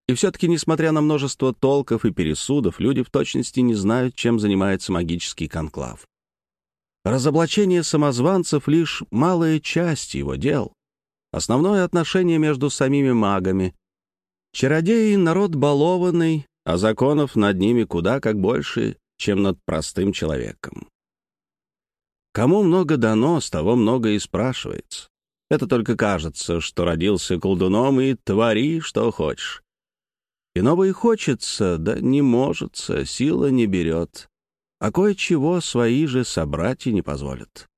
И все-таки, несмотря на множество толков и пересудов, люди в точности не знают, чем занимается магический конклав. Разоблачение самозванцев — лишь малая часть его дел. Основное отношение между самими магами. Чародеи — народ балованный, а законов над ними куда как больше, чем над простым человеком. Кому много дано, с того много и спрашивается. Это только кажется, что родился колдуном и твори, что хочешь. Иного и хочется, да не может, сила не берет. А кое-чего свои же собратья не позволят.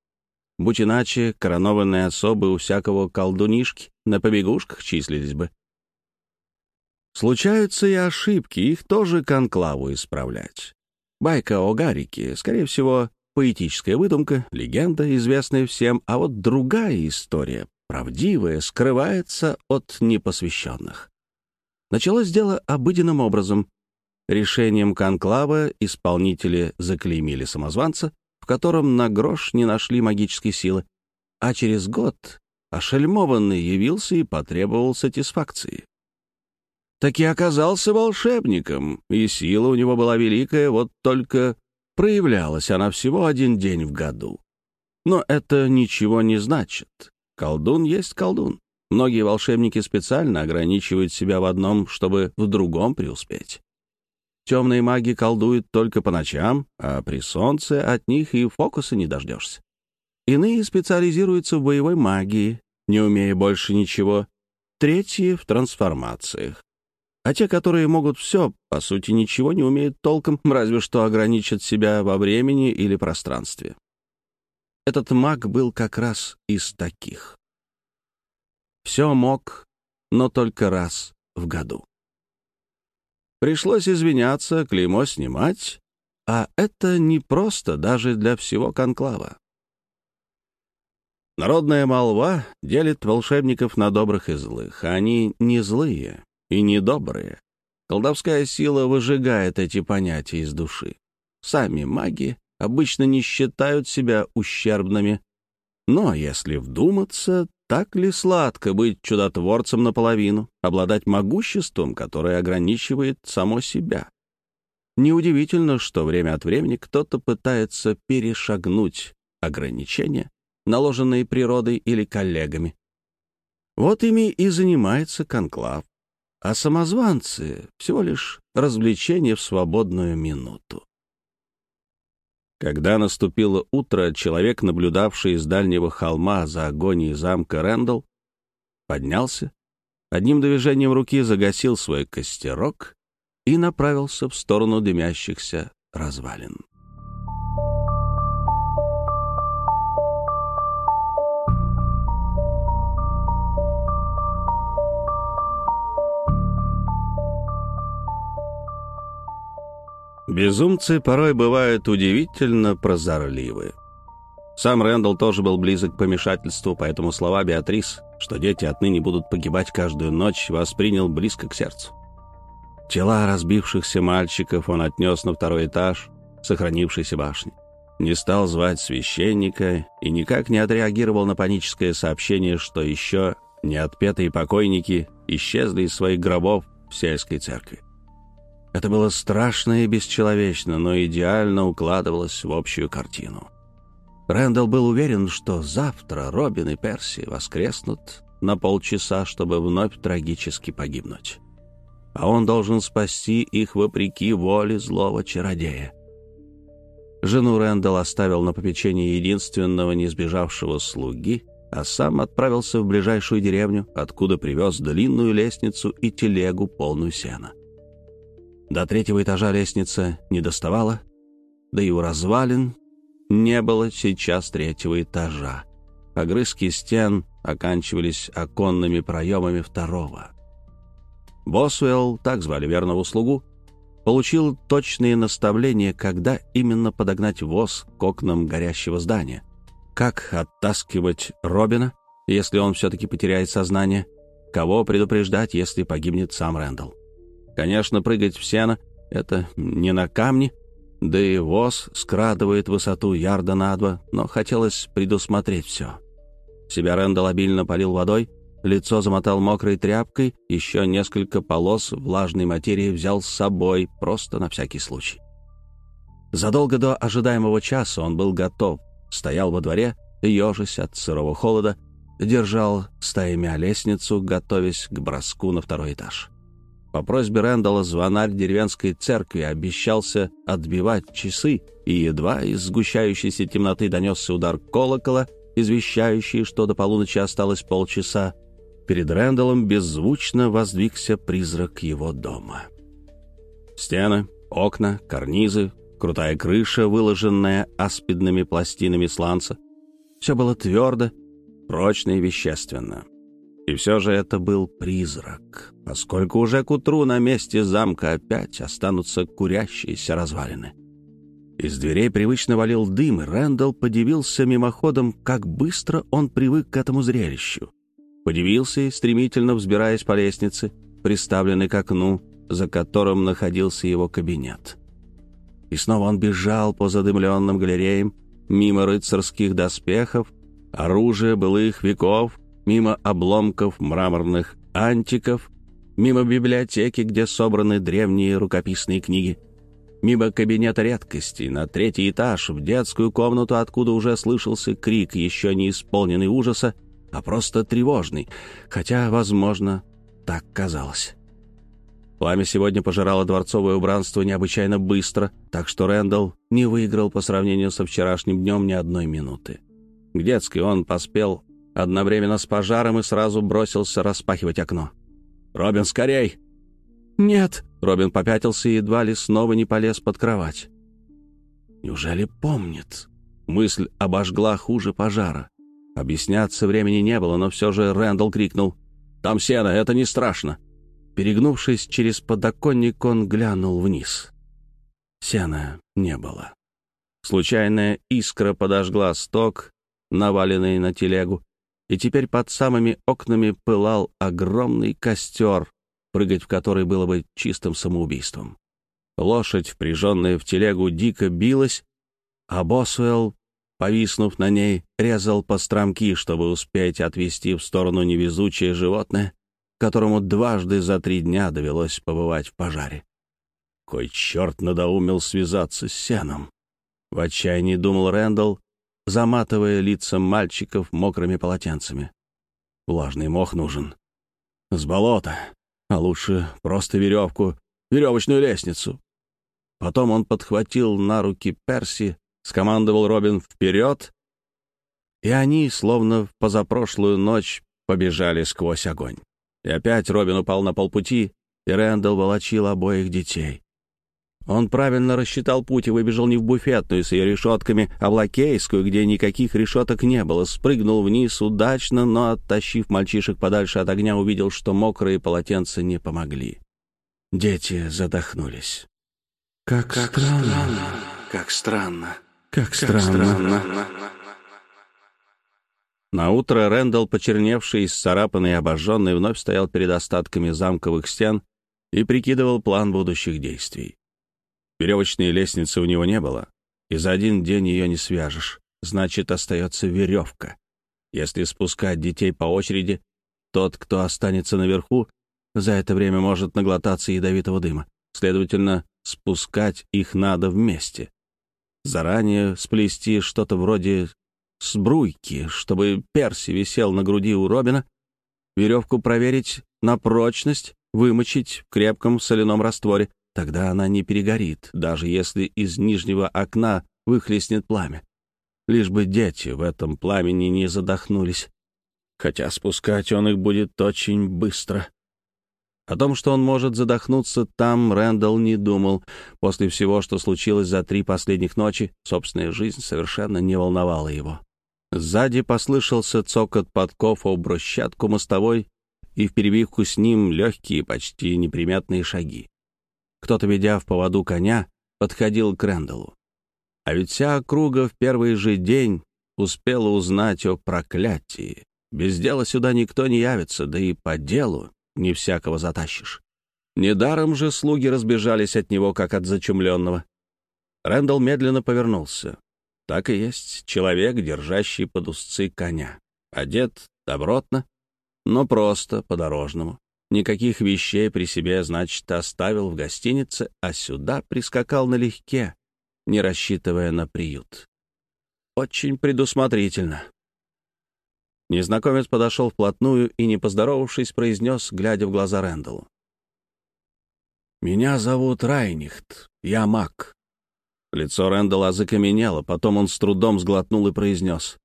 Будь иначе, коронованные особы у всякого колдунишки на побегушках числились бы. Случаются и ошибки, их тоже конклаву исправлять. Байка о Гарике, скорее всего, поэтическая выдумка, легенда, известная всем, а вот другая история, правдивая, скрывается от непосвященных. Началось дело обыденным образом. Решением конклава исполнители заклеймили самозванца, в котором на грош не нашли магической силы, а через год ошельмованный явился и потребовал сатисфакции. Так и оказался волшебником, и сила у него была великая, вот только проявлялась она всего один день в году. Но это ничего не значит. Колдун есть колдун. Многие волшебники специально ограничивают себя в одном, чтобы в другом преуспеть. Темные маги колдуют только по ночам, а при солнце от них и фокуса не дождешься. Иные специализируются в боевой магии, не умея больше ничего. Третьи — в трансформациях. А те, которые могут все, по сути, ничего не умеют толком, [LAUGHS] разве что ограничат себя во времени или пространстве. Этот маг был как раз из таких. Все мог, но только раз в году. Пришлось извиняться, клеймо снимать, а это не просто даже для всего конклава. Народная молва делит волшебников на добрых и злых. Они не злые и не добрые. Колдовская сила выжигает эти понятия из души. Сами маги обычно не считают себя ущербными. Но если вдуматься, так ли сладко быть чудотворцем наполовину, обладать могуществом, которое ограничивает само себя? Неудивительно, что время от времени кто-то пытается перешагнуть ограничения, наложенные природой или коллегами. Вот ими и занимается конклав. А самозванцы — всего лишь развлечение в свободную минуту. Когда наступило утро, человек, наблюдавший с дальнего холма за агонией замка Рэндалл, поднялся, одним движением руки загасил свой костерок и направился в сторону дымящихся развалин. Безумцы порой бывают удивительно прозорливы. Сам Рэндалл тоже был близок к помешательству, поэтому слова Беатрис, что дети отныне будут погибать каждую ночь, воспринял близко к сердцу. Тела разбившихся мальчиков он отнес на второй этаж сохранившейся башни. Не стал звать священника и никак не отреагировал на паническое сообщение, что еще неотпетые покойники исчезли из своих гробов в сельской церкви. Это было страшно и бесчеловечно, но идеально укладывалось в общую картину. Рэндалл был уверен, что завтра Робин и Перси воскреснут на полчаса, чтобы вновь трагически погибнуть. А он должен спасти их вопреки воле злого чародея. Жену Рэндалл оставил на попечение единственного не сбежавшего слуги, а сам отправился в ближайшую деревню, откуда привез длинную лестницу и телегу, полную сена. До третьего этажа лестница не доставала, да и у развалин не было сейчас третьего этажа. Огрызки стен оканчивались оконными проемами второго. Босуэлл, так звали верного слугу, получил точные наставления, когда именно подогнать воз к окнам горящего здания, как оттаскивать Робина, если он все-таки потеряет сознание, кого предупреждать, если погибнет сам Рэндалл. Конечно, прыгать в сено — это не на камне, да и воз скрадывает высоту ярда на два, но хотелось предусмотреть все. Себя Рэндалл обильно полил водой, лицо замотал мокрой тряпкой, еще несколько полос влажной материи взял с собой, просто на всякий случай. Задолго до ожидаемого часа он был готов, стоял во дворе, ежась от сырого холода, держал стаями лестницу, готовясь к броску на второй этаж. По просьбе Рэндалла звонарь деревенской церкви обещался отбивать часы, и едва из сгущающейся темноты донесся удар колокола, извещающий, что до полуночи осталось полчаса, перед Рэндаллом беззвучно воздвигся призрак его дома. Стены, окна, карнизы, крутая крыша, выложенная аспидными пластинами сланца — все было твердо, прочно и вещественно. И все же это был призрак, поскольку уже к утру на месте замка опять останутся курящиеся развалины. Из дверей привычно валил дым, и Рэндалл подивился мимоходом, как быстро он привык к этому зрелищу. Подивился и, стремительно взбираясь по лестнице, приставленной к окну, за которым находился его кабинет. И снова он бежал по задымленным галереям, мимо рыцарских доспехов, оружия былых веков, мимо обломков мраморных антиков, мимо библиотеки, где собраны древние рукописные книги, мимо кабинета редкостей, на третий этаж, в детскую комнату, откуда уже слышался крик, еще не исполненный ужаса, а просто тревожный, хотя, возможно, так казалось. Пламя сегодня пожирало дворцовое убранство необычайно быстро, так что Рэндалл не выиграл по сравнению со вчерашним днем ни одной минуты. К детской он поспел одновременно с пожаром и сразу бросился распахивать окно. «Робин, скорей!» «Нет!» — Робин попятился и едва ли снова не полез под кровать. «Неужели помнит?» Мысль обожгла хуже пожара. Объясняться времени не было, но все же Рэндалл крикнул. «Там сено, это не страшно!» Перегнувшись через подоконник, он глянул вниз. Сена не было. Случайная искра подожгла сток, наваленный на телегу, и теперь под самыми окнами пылал огромный костер, прыгать в который было бы чистым самоубийством. Лошадь, впряженная в телегу, дико билась, а Босуэлл, повиснув на ней, резал по стромки, чтобы успеть отвести в сторону невезучее животное, которому дважды за три дня довелось побывать в пожаре. Кой черт надоумел связаться с сеном? В отчаянии думал Рэндалл, заматывая лица мальчиков мокрыми полотенцами. Влажный мох нужен. С болота. А лучше просто веревку, веревочную лестницу. Потом он подхватил на руки Перси, скомандовал Робин вперед, и они, словно в позапрошлую ночь, побежали сквозь огонь. И опять Робин упал на полпути, и Рэндалл волочил обоих детей. Он правильно рассчитал путь и выбежал не в буфетную с ее решетками, а в лакейскую, где никаких решеток не было. Спрыгнул вниз удачно, но, оттащив мальчишек подальше от огня, увидел, что мокрые полотенца не помогли. Дети задохнулись. «Как, как странно. странно! Как странно! Как странно!», как странно. На утро Рэндалл, почерневший, исцарапанный и обожженный, вновь стоял перед остатками замковых стен и прикидывал план будущих действий. Веревочной лестницы у него не было, и за один день ее не свяжешь. Значит, остается веревка. Если спускать детей по очереди, тот, кто останется наверху, за это время может наглотаться ядовитого дыма. Следовательно, спускать их надо вместе. Заранее сплести что-то вроде сбруйки, чтобы Перси висел на груди у Робина, веревку проверить на прочность, вымочить в крепком соляном растворе, тогда она не перегорит, даже если из нижнего окна выхлестнет пламя. Лишь бы дети в этом пламени не задохнулись. Хотя спускать он их будет очень быстро. О том, что он может задохнуться там, Рэндалл не думал. После всего, что случилось за три последних ночи, собственная жизнь совершенно не волновала его. Сзади послышался цокот подков о брусчатку мостовой, и в перебивку с ним легкие, почти неприметные шаги. Кто-то, ведя в поводу коня, подходил к Рэндаллу. А ведь вся округа в первый же день успела узнать о проклятии. Без дела сюда никто не явится, да и по делу не всякого затащишь. Недаром же слуги разбежались от него, как от зачумленного. Рэндалл медленно повернулся. Так и есть человек, держащий под узцы коня. Одет добротно, но просто по-дорожному. Никаких вещей при себе, значит, оставил в гостинице, а сюда прискакал налегке, не рассчитывая на приют. Очень предусмотрительно. Незнакомец подошел вплотную и, не поздоровавшись, произнес, глядя в глаза Рэндаллу. «Меня зовут Райнихт, я маг. Лицо Рэндалла закаменело, потом он с трудом сглотнул и произнес.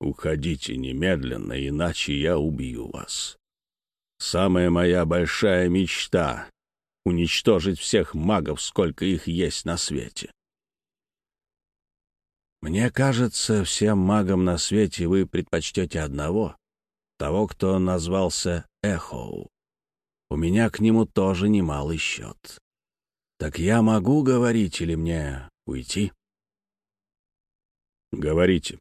«Уходите немедленно, иначе я убью вас. Самая моя большая мечта — уничтожить всех магов, сколько их есть на свете». «Мне кажется, всем магам на свете вы предпочтете одного того, кто назвался Эхоу. У меня к нему тоже немалый счет. Так я могу говорить или мне уйти? Говорите.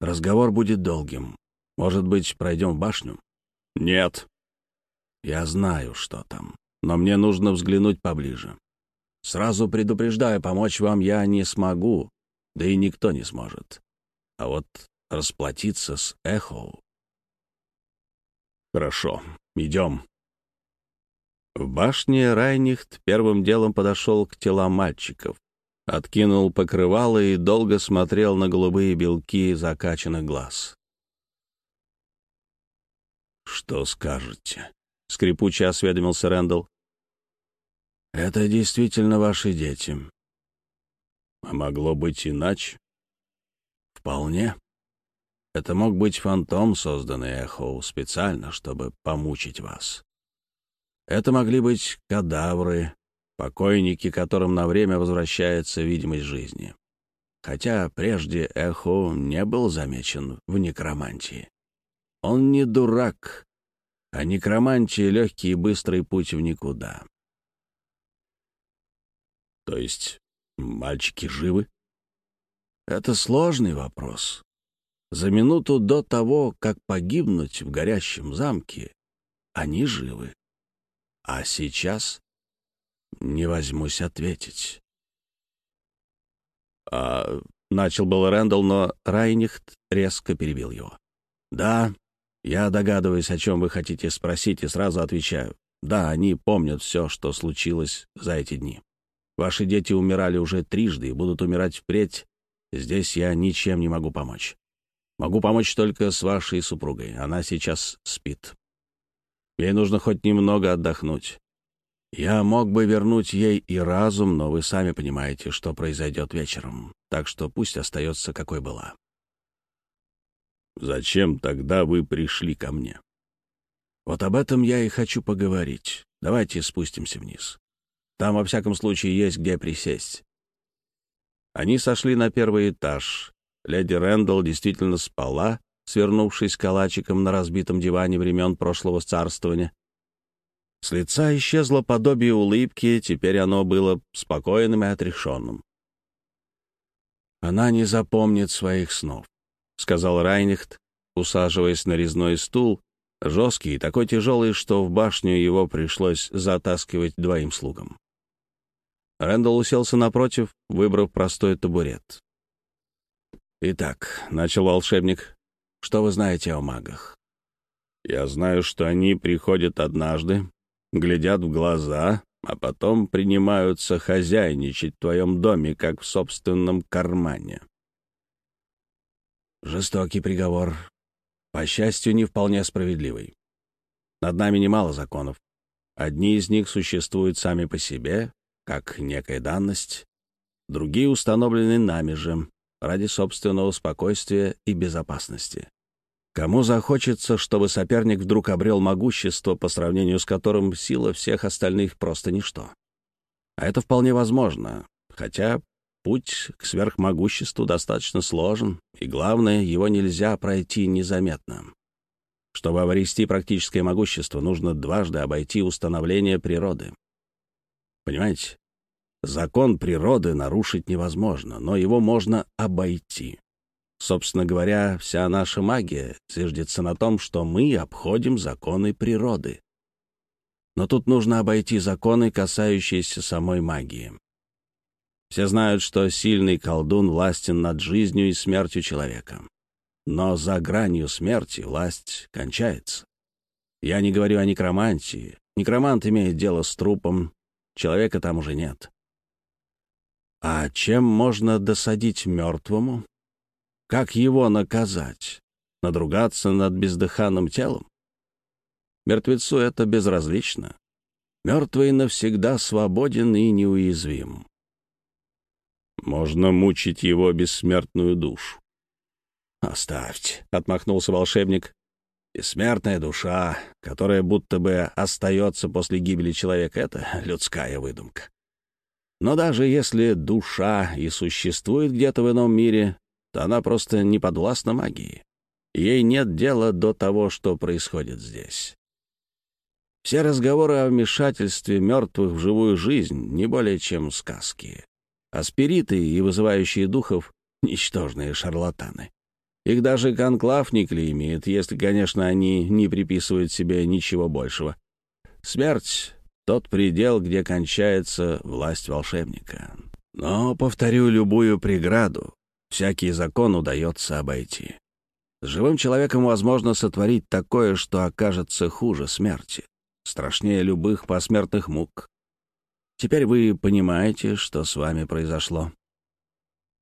Разговор будет долгим. Может быть, пройдем в башню? Нет. Я знаю, что там, но мне нужно взглянуть поближе. Сразу предупреждаю, помочь вам я не смогу, да и никто не сможет. А вот расплатиться с Эхоу... Хорошо, идем. В башне Райнихт первым делом подошел к телам мальчиков, откинул покрывало и долго смотрел на голубые белки закачанных глаз. «Что скажете?» — скрипуче осведомился Рэндалл. «Это действительно ваши дети». «А могло быть иначе?» «Вполне. Это мог быть фантом, созданный Эхоу специально, чтобы помучить вас. Это могли быть кадавры, покойники, которым на время возвращается видимость жизни. Хотя прежде Эхо не был замечен в некромантии. Он не дурак, а некромантия — легкий и быстрый путь в никуда. То есть мальчики живы? Это сложный вопрос. За минуту до того, как погибнуть в горящем замке, они живы. А сейчас не возьмусь ответить. А начал был Рэндалл, но Райнихт резко перебил его. Да, я догадываюсь, о чем вы хотите спросить, и сразу отвечаю. Да, они помнят все, что случилось за эти дни. Ваши дети умирали уже трижды и будут умирать впредь. Здесь я ничем не могу помочь. Могу помочь только с вашей супругой. Она сейчас спит. Ей нужно хоть немного отдохнуть. Я мог бы вернуть ей и разум, но вы сами понимаете, что произойдет вечером, так что пусть остается, какой была. Зачем тогда вы пришли ко мне? Вот об этом я и хочу поговорить. Давайте спустимся вниз. Там, во всяком случае, есть где присесть. Они сошли на первый этаж. Леди Рэндалл действительно спала, свернувшись калачиком на разбитом диване времен прошлого царствования. С лица исчезло подобие улыбки, теперь оно было спокойным и отрешенным. «Она не запомнит своих снов», — сказал Райнихт, усаживаясь на резной стул, жесткий и такой тяжелый, что в башню его пришлось затаскивать двоим слугам. Рэндалл уселся напротив, выбрав простой табурет. «Итак», — начал волшебник, — «что вы знаете о магах?» «Я знаю, что они приходят однажды, глядят в глаза, а потом принимаются хозяйничать в твоем доме, как в собственном кармане. Жестокий приговор. По счастью, не вполне справедливый. Над нами немало законов. Одни из них существуют сами по себе, как некая данность, другие установлены нами же, ради собственного спокойствия и безопасности. Кому захочется, чтобы соперник вдруг обрел могущество, по сравнению с которым сила всех остальных просто ничто? А это вполне возможно, хотя путь к сверхмогуществу достаточно сложен, и главное, его нельзя пройти незаметно. Чтобы обрести практическое могущество, нужно дважды обойти установление природы. Понимаете? Закон природы нарушить невозможно, но его можно обойти. Собственно говоря, вся наша магия зиждется на том, что мы обходим законы природы. Но тут нужно обойти законы, касающиеся самой магии. Все знают, что сильный колдун властен над жизнью и смертью человека. Но за гранью смерти власть кончается. Я не говорю о некромантии. Некромант имеет дело с трупом, человека там уже нет. А чем можно досадить мертвому? Как его наказать? Надругаться над бездыханным телом? Мертвецу это безразлично. Мертвый навсегда свободен и неуязвим. Можно мучить его бессмертную душу. «Оставьте», — отмахнулся волшебник. «Бессмертная душа, которая будто бы остается после гибели человека, — это людская выдумка. Но даже если душа и существует где-то в ином мире, то она просто не подвластна магии. Ей нет дела до того, что происходит здесь. Все разговоры о вмешательстве мертвых в живую жизнь не более чем сказки. А спириты и вызывающие духов — ничтожные шарлатаны. Их даже конклав не клеймит, если, конечно, они не приписывают себе ничего большего. Смерть — тот предел, где кончается власть волшебника. Но, повторю, любую преграду, всякий закон удается обойти. С живым человеком возможно сотворить такое, что окажется хуже смерти, страшнее любых посмертных мук. Теперь вы понимаете, что с вами произошло.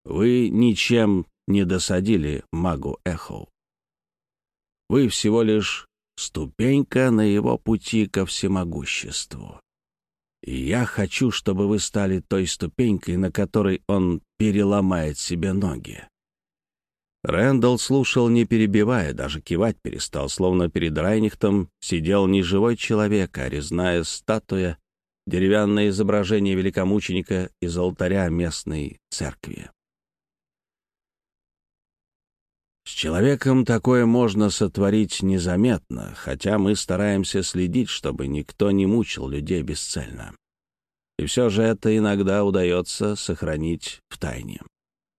Вы ничем не досадили магу Эхоу. Вы всего лишь ступенька на его пути ко всемогуществу. И я хочу, чтобы вы стали той ступенькой, на которой он переломает себе ноги. Рэндалл слушал, не перебивая, даже кивать перестал, словно перед Райнихтом сидел не живой человек, а резная статуя, деревянное изображение великомученика из алтаря местной церкви. С человеком такое можно сотворить незаметно, хотя мы стараемся следить, чтобы никто не мучил людей бесцельно. И все же это иногда удается сохранить в тайне.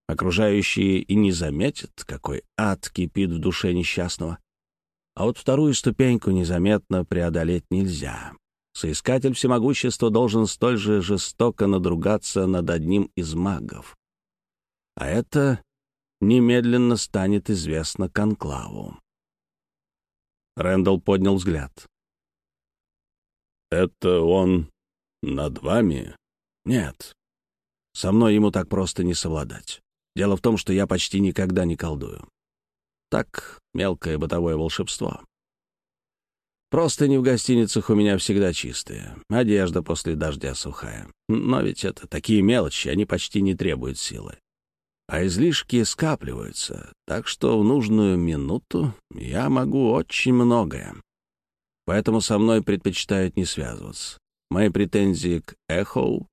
Окружающие и не заметят, какой ад кипит в душе несчастного. А вот вторую ступеньку незаметно преодолеть нельзя. Соискатель всемогущества должен столь же жестоко надругаться над одним из магов. А это немедленно станет известно Конклаву. Рэндалл поднял взгляд. «Это он над вами?» «Нет. Со мной ему так просто не совладать. Дело в том, что я почти никогда не колдую. Так, мелкое бытовое волшебство. Просто не в гостиницах у меня всегда чистые, одежда после дождя сухая. Но ведь это такие мелочи, они почти не требуют силы. А излишки скапливаются, так что в нужную минуту я могу очень многое. Поэтому со мной предпочитают не связываться. Мои претензии к Эхоу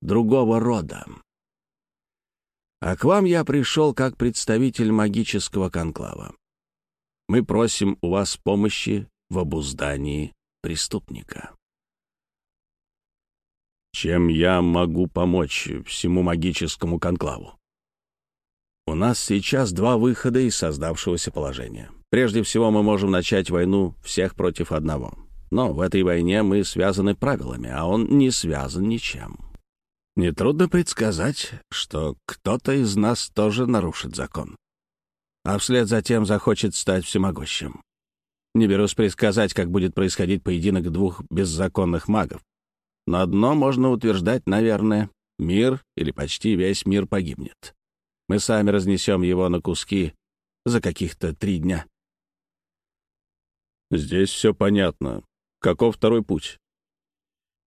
другого рода. А к вам я пришел как представитель магического конклава. Мы просим у вас помощи в обуздании преступника. Чем я могу помочь всему магическому конклаву? У нас сейчас два выхода из создавшегося положения. Прежде всего, мы можем начать войну всех против одного. Но в этой войне мы связаны правилами, а он не связан ничем. Нетрудно предсказать, что кто-то из нас тоже нарушит закон, а вслед за тем захочет стать всемогущим. Не берусь предсказать, как будет происходить поединок двух беззаконных магов. Но одно можно утверждать, наверное, мир или почти весь мир погибнет. Мы сами разнесем его на куски за каких-то три дня. Здесь все понятно. Каков второй путь?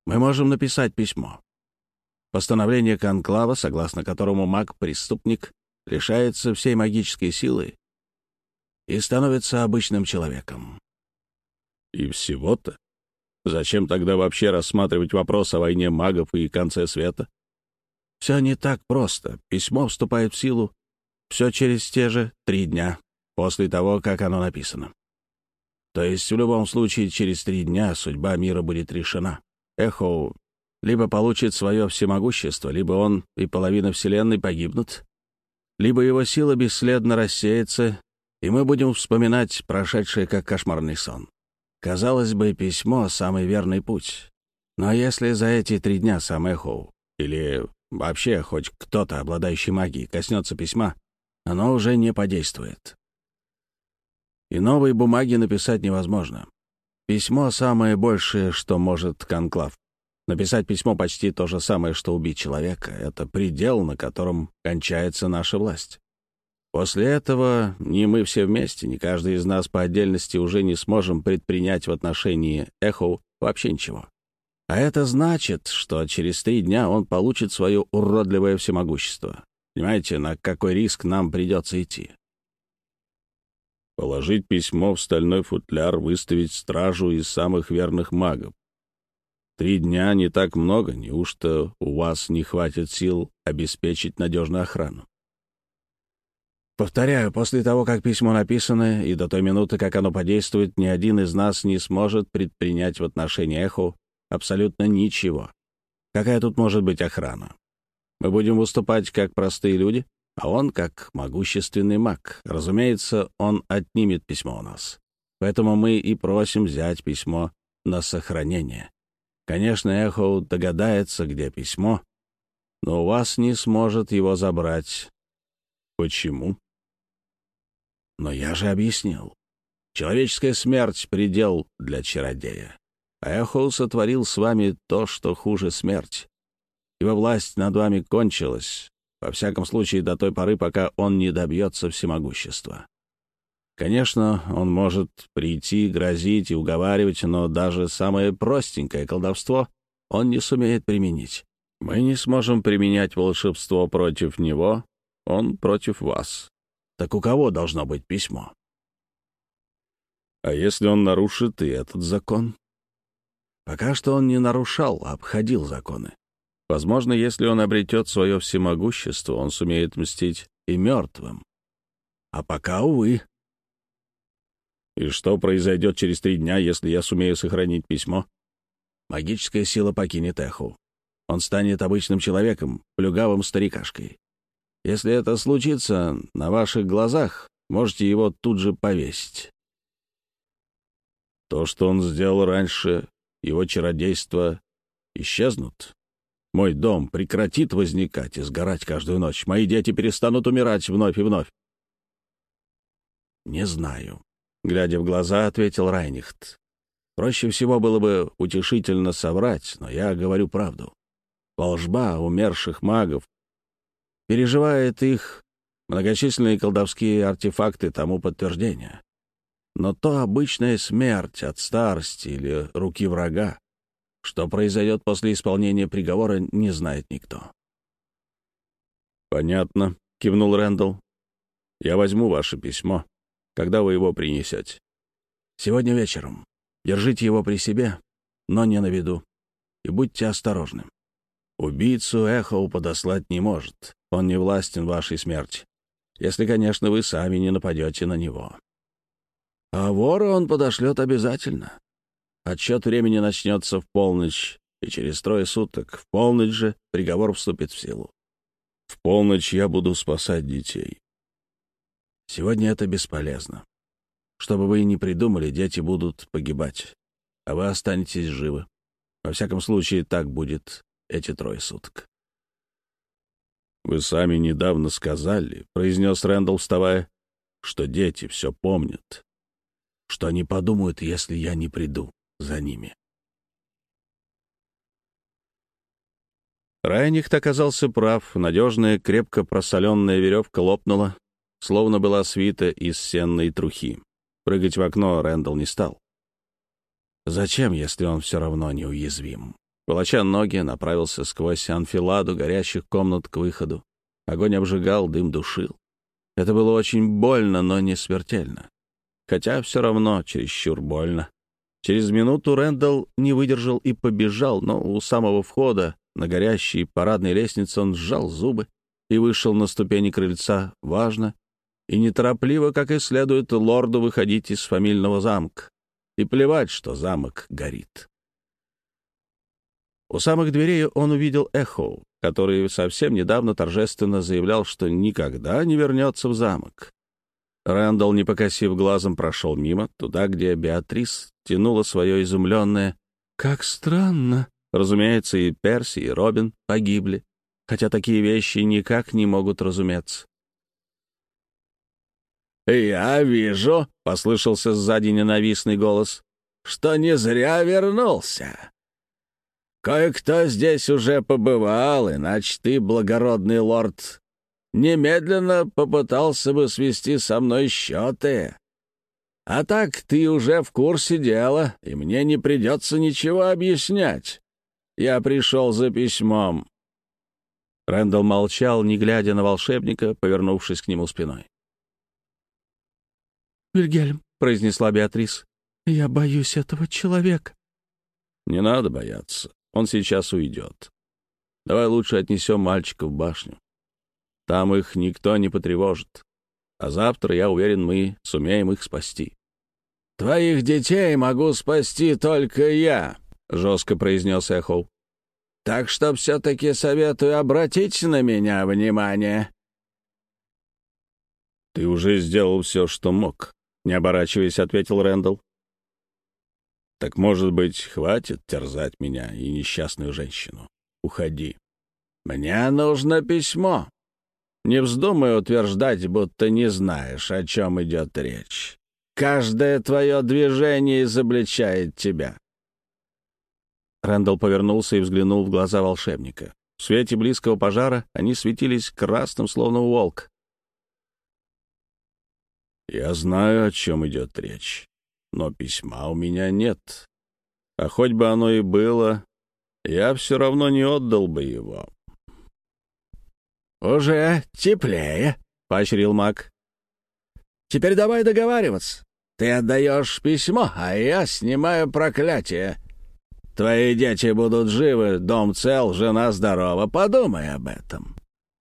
Мы можем написать письмо. Постановление конклава, согласно которому маг-преступник лишается всей магической силы и становится обычным человеком. И всего-то? Зачем тогда вообще рассматривать вопрос о войне магов и конце света? Все не так просто. Письмо вступает в силу все через те же три дня после того, как оно написано. То есть в любом случае через три дня судьба мира будет решена. Эхо либо получит свое всемогущество, либо он и половина Вселенной погибнут, либо его сила бесследно рассеется, и мы будем вспоминать прошедшее как кошмарный сон. Казалось бы, письмо — самый верный путь. Но если за эти три дня сам Эхоу или вообще хоть кто-то, обладающий магией, коснется письма, оно уже не подействует. И новой бумаги написать невозможно. Письмо — самое большее, что может конклав Написать письмо почти то же самое, что убить человека. Это предел, на котором кончается наша власть. После этого ни мы все вместе, ни каждый из нас по отдельности уже не сможем предпринять в отношении Эхо вообще ничего. А это значит, что через три дня он получит свое уродливое всемогущество. Понимаете, на какой риск нам придется идти? Положить письмо в стальной футляр, выставить стражу из самых верных магов, Три дня не так много, неужто у вас не хватит сил обеспечить надежную охрану? Повторяю, после того, как письмо написано, и до той минуты, как оно подействует, ни один из нас не сможет предпринять в отношении эхо абсолютно ничего. Какая тут может быть охрана? Мы будем выступать как простые люди, а он как могущественный маг. Разумеется, он отнимет письмо у нас. Поэтому мы и просим взять письмо на сохранение. Конечно, Эхо догадается, где письмо, но у вас не сможет его забрать. Почему? Но я же объяснил. Человеческая смерть — предел для чародея. А Эхо сотворил с вами то, что хуже смерть. Его власть над вами кончилась, во всяком случае, до той поры, пока он не добьется всемогущества. Конечно, он может прийти, грозить и уговаривать, но даже самое простенькое колдовство он не сумеет применить. Мы не сможем применять волшебство против него, он против вас. Так у кого должно быть письмо? А если он нарушит и этот закон? Пока что он не нарушал, а обходил законы. Возможно, если он обретет свое всемогущество, он сумеет мстить и мертвым. А пока, увы. И что произойдет через три дня, если я сумею сохранить письмо? Магическая сила покинет Эху. Он станет обычным человеком, плюгавым старикашкой. Если это случится на ваших глазах, можете его тут же повесить. То, что он сделал раньше, его чародейство исчезнут. Мой дом прекратит возникать и сгорать каждую ночь. Мои дети перестанут умирать вновь и вновь. Не знаю. Глядя в глаза, ответил Райнихт. Проще всего было бы утешительно соврать, но я говорю правду. Волжба умерших магов переживает их многочисленные колдовские артефакты тому подтверждение. Но то обычная смерть от старости или руки врага. Что произойдет после исполнения приговора, не знает никто. «Понятно», — кивнул Рэндалл. «Я возьму ваше письмо. Когда вы его принесете?» «Сегодня вечером. Держите его при себе, но не на виду. И будьте осторожны. Убийцу Эхоу подослать не может. Он не властен вашей смерти. Если, конечно, вы сами не нападете на него. А вора он подошлет обязательно. Отсчет времени начнется в полночь, и через трое суток, в полночь же, приговор вступит в силу. В полночь я буду спасать детей. Сегодня это бесполезно. Что бы вы ни придумали, дети будут погибать, а вы останетесь живы. Во всяком случае, так будет эти трое суток. «Вы сами недавно сказали», — произнес Рэндалл, вставая, — «что дети все помнят. Что они подумают, если я не приду за ними?» Райнихт оказался прав. Надежная, крепко просоленная веревка лопнула, словно была свита из сенной трухи. Прыгать в окно Рэндалл не стал. Зачем, если он все равно неуязвим? Волоча ноги, направился сквозь анфиладу горящих комнат к выходу. Огонь обжигал, дым душил. Это было очень больно, но не смертельно. Хотя все равно чересчур больно. Через минуту Рэндалл не выдержал и побежал, но у самого входа на горящей парадной лестнице он сжал зубы и вышел на ступени крыльца важно и неторопливо, как и следует, лорду выходить из фамильного замка. И плевать, что замок горит. У самых дверей он увидел Эхо, который совсем недавно торжественно заявлял, что никогда не вернется в замок. Рэндалл, не покосив глазом, прошел мимо, туда, где Беатрис тянула свое изумленное «Как странно!» Разумеется, и Перси, и Робин погибли, хотя такие вещи никак не могут разуметься. «Я вижу», — послышался сзади ненавистный голос, — «что не зря вернулся. Кое-кто здесь уже побывал, иначе ты, благородный лорд, немедленно попытался бы свести со мной счеты. А так ты уже в курсе дела, и мне не придется ничего объяснять. Я пришел за письмом». Рэндалл молчал, не глядя на волшебника, повернувшись к нему спиной. «Вильгельм», — произнесла Беатрис, — «я боюсь этого человека». «Не надо бояться. Он сейчас уйдет. Давай лучше отнесем мальчика в башню. Там их никто не потревожит. А завтра, я уверен, мы сумеем их спасти». «Твоих детей могу спасти только я», — жестко произнес Эхоу. «Так что все-таки советую обратить на меня внимание». «Ты уже сделал все, что мог», — не оборачиваясь, ответил Рэндалл. «Так, может быть, хватит терзать меня и несчастную женщину? Уходи». «Мне нужно письмо. Не вздумай утверждать, будто не знаешь, о чем идет речь. Каждое твое движение изобличает тебя». Рэндалл повернулся и взглянул в глаза волшебника. В свете близкого пожара они светились красным, словно волк. «Я знаю, о чем идет речь, но письма у меня нет. А хоть бы оно и было, я все равно не отдал бы его». «Уже теплее», — поощрил маг. «Теперь давай договариваться. Ты отдаешь письмо, а я снимаю проклятие. Твои дети будут живы, дом цел, жена здорова. Подумай об этом».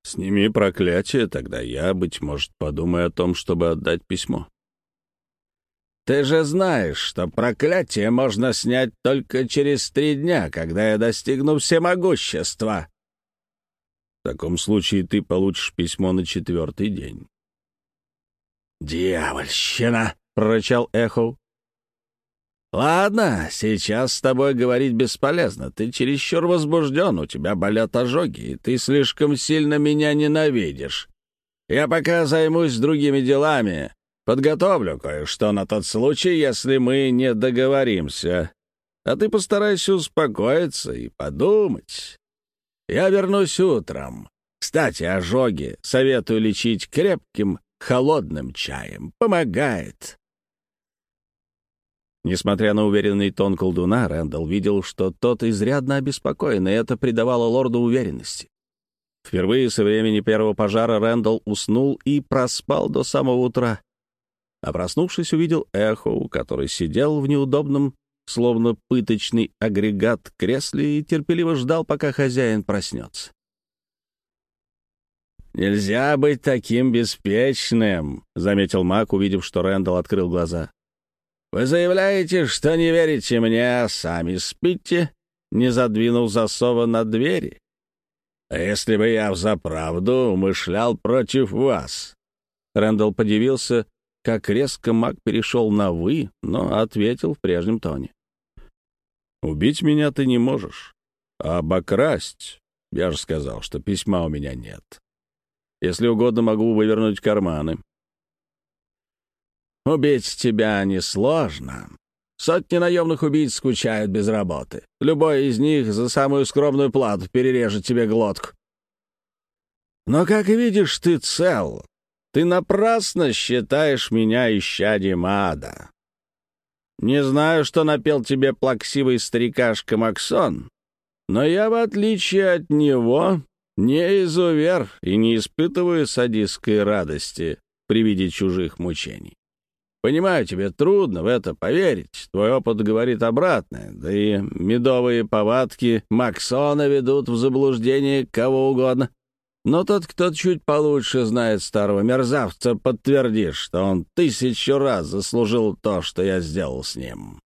«Сними проклятие, тогда я, быть может, подумаю о том, чтобы отдать письмо». «Ты же знаешь, что проклятие можно снять только через три дня, когда я достигну всемогущества». В таком случае ты получишь письмо на четвертый день. «Дьявольщина!» — прорычал Эхо. «Ладно, сейчас с тобой говорить бесполезно. Ты чересчур возбужден, у тебя болят ожоги, и ты слишком сильно меня ненавидишь. Я пока займусь другими делами, подготовлю кое-что на тот случай, если мы не договоримся. А ты постарайся успокоиться и подумать. Я вернусь утром. Кстати, ожоги советую лечить крепким холодным чаем. Помогает. Несмотря на уверенный тон колдуна, Рэндалл видел, что тот изрядно обеспокоен, и это придавало лорду уверенности. Впервые со времени первого пожара Рэндалл уснул и проспал до самого утра. А проснувшись, увидел Эхо, который сидел в неудобном, словно пыточный агрегат кресле и терпеливо ждал, пока хозяин проснется. «Нельзя быть таким беспечным», — заметил Мак, увидев, что Рэндалл открыл глаза. Вы заявляете, что не верите мне, а сами спите, не задвинув засова на двери. А если бы я взаправду умышлял против вас?» Рэндалл подивился, как резко маг перешел на «вы», но ответил в прежнем тоне. «Убить меня ты не можешь, а обокрасть...» Я же сказал, что письма у меня нет. Если угодно, могу вывернуть карманы. Убить тебя несложно. Сотни наемных убийц скучают без работы. Любой из них за самую скромную плату перережет тебе глотку. Но, как видишь, ты цел. Ты напрасно считаешь меня исчадием ада. Не знаю, что напел тебе плаксивый старикашка Максон, но я, в отличие от него, не изувер и не испытываю садистской радости при виде чужих мучений. Понимаю, тебе трудно в это поверить. Твой опыт говорит обратное. Да и медовые повадки Максона ведут в заблуждение кого угодно. Но тот, кто чуть получше знает старого мерзавца, подтвердит, что он тысячу раз заслужил то, что я сделал с ним.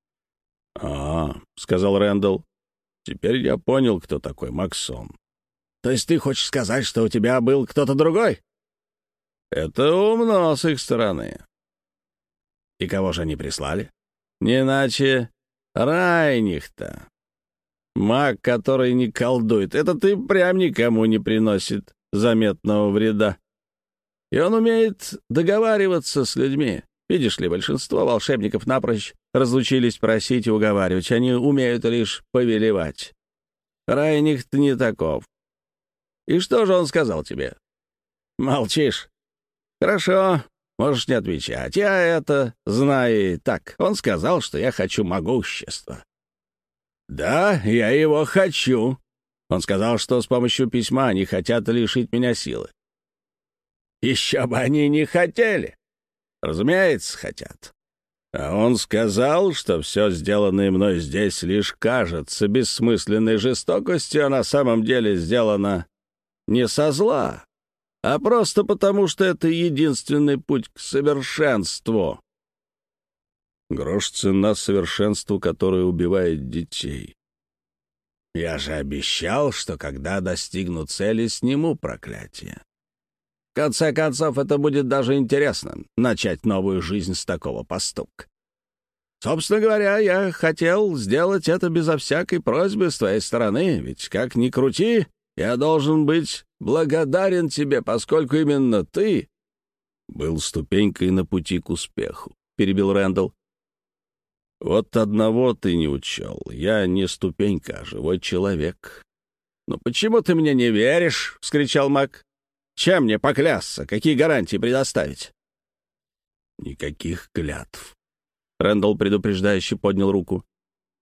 — А, — сказал Рэндалл, — теперь я понял, кто такой Максон. — То есть ты хочешь сказать, что у тебя был кто-то другой? — Это умно с их стороны. И кого же они прислали? Не иначе Райнихта. Маг, который не колдует. Это ты прям никому не приносит заметного вреда. И он умеет договариваться с людьми. Видишь ли, большинство волшебников напрочь разучились просить и уговаривать. Они умеют лишь повелевать. Райнихт не таков. И что же он сказал тебе? Молчишь. Хорошо, Можешь не отвечать. Я это знаю и так. Он сказал, что я хочу могущества. Да, я его хочу. Он сказал, что с помощью письма они хотят лишить меня силы. Еще бы они не хотели. Разумеется, хотят. А он сказал, что все сделанное мной здесь лишь кажется бессмысленной жестокостью, а на самом деле сделано не со зла, а просто потому, что это единственный путь к совершенству. Грош цена совершенству, которое убивает детей. Я же обещал, что когда достигну цели, сниму проклятие. В конце концов, это будет даже интересно — начать новую жизнь с такого поступка. Собственно говоря, я хотел сделать это безо всякой просьбы с твоей стороны, ведь как ни крути, я должен быть благодарен тебе, поскольку именно ты был ступенькой на пути к успеху, — перебил Рэндалл. Вот одного ты не учел. Я не ступенька, а живой человек. «Ну почему ты мне не веришь?» — вскричал Мак. «Чем мне поклясться? Какие гарантии предоставить?» «Никаких клятв». Рэндалл предупреждающе поднял руку.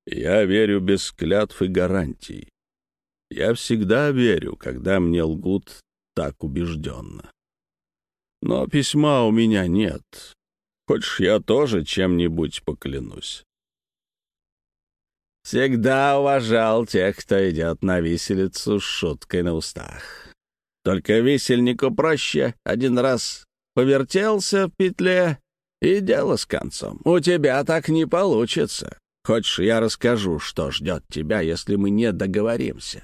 «Я верю без клятв и гарантий. Я всегда верю, когда мне лгут так убежденно. Но письма у меня нет. Хочешь, я тоже чем-нибудь поклянусь?» «Всегда уважал тех, кто идет на виселицу с шуткой на устах. Только висельнику проще один раз повертелся в петле, и дело с концом. У тебя так не получится. Хочешь, я расскажу, что ждет тебя, если мы не договоримся?»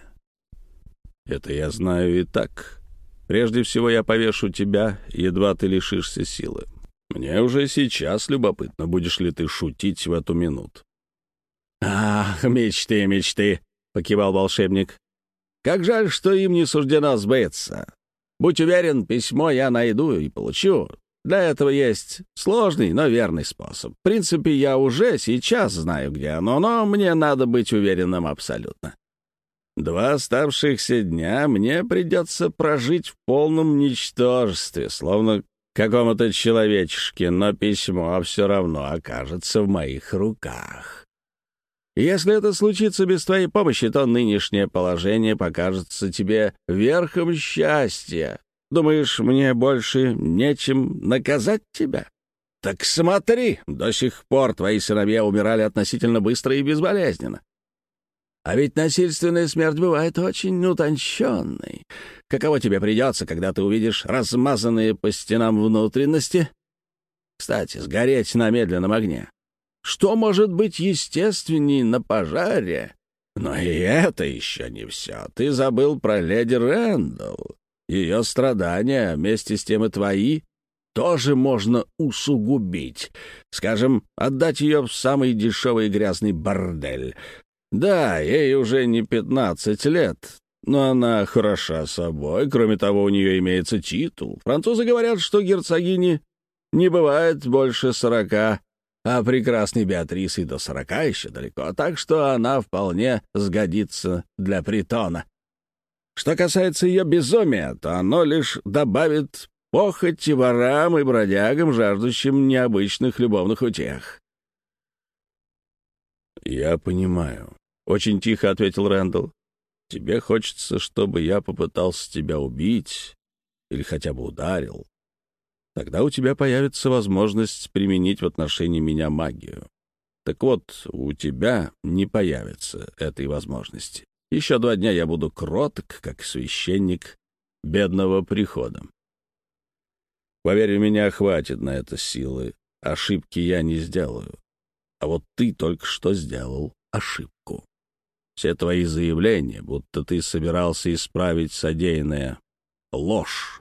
«Это я знаю и так. Прежде всего я повешу тебя, едва ты лишишься силы. Мне уже сейчас любопытно, будешь ли ты шутить в эту минуту. «Ах, мечты, мечты!» — покивал волшебник. «Как жаль, что им не суждено сбыться. Будь уверен, письмо я найду и получу. Для этого есть сложный, но верный способ. В принципе, я уже сейчас знаю, где оно, но мне надо быть уверенным абсолютно. Два оставшихся дня мне придется прожить в полном ничтожестве, словно какому-то человечешке, но письмо все равно окажется в моих руках. Если это случится без твоей помощи, то нынешнее положение покажется тебе верхом счастья. Думаешь, мне больше нечем наказать тебя? Так смотри, до сих пор твои сыновья умирали относительно быстро и безболезненно. А ведь насильственная смерть бывает очень утонченной. Каково тебе придется, когда ты увидишь размазанные по стенам внутренности? Кстати, сгореть на медленном огне. Что может быть естественней на пожаре? Но и это еще не все. Ты забыл про леди Рэндалл. Ее страдания, вместе с тем и твои, тоже можно усугубить. Скажем, отдать ее в самый дешевый грязный бордель, да, ей уже не пятнадцать лет, но она хороша собой. Кроме того, у нее имеется титул. Французы говорят, что герцогини не бывает больше сорока, а прекрасной Беатрисы до сорока еще далеко, так что она вполне сгодится для притона. Что касается ее безумия, то оно лишь добавит похоти ворам и бродягам, жаждущим необычных любовных утех. «Я понимаю», очень тихо ответил Рэндалл. Тебе хочется, чтобы я попытался тебя убить или хотя бы ударил. Тогда у тебя появится возможность применить в отношении меня магию. Так вот, у тебя не появится этой возможности. Еще два дня я буду кроток, как священник бедного прихода. Поверь, меня хватит на это силы. Ошибки я не сделаю. А вот ты только что сделал ошибку. Все твои заявления, будто ты собирался исправить содеянное — ложь.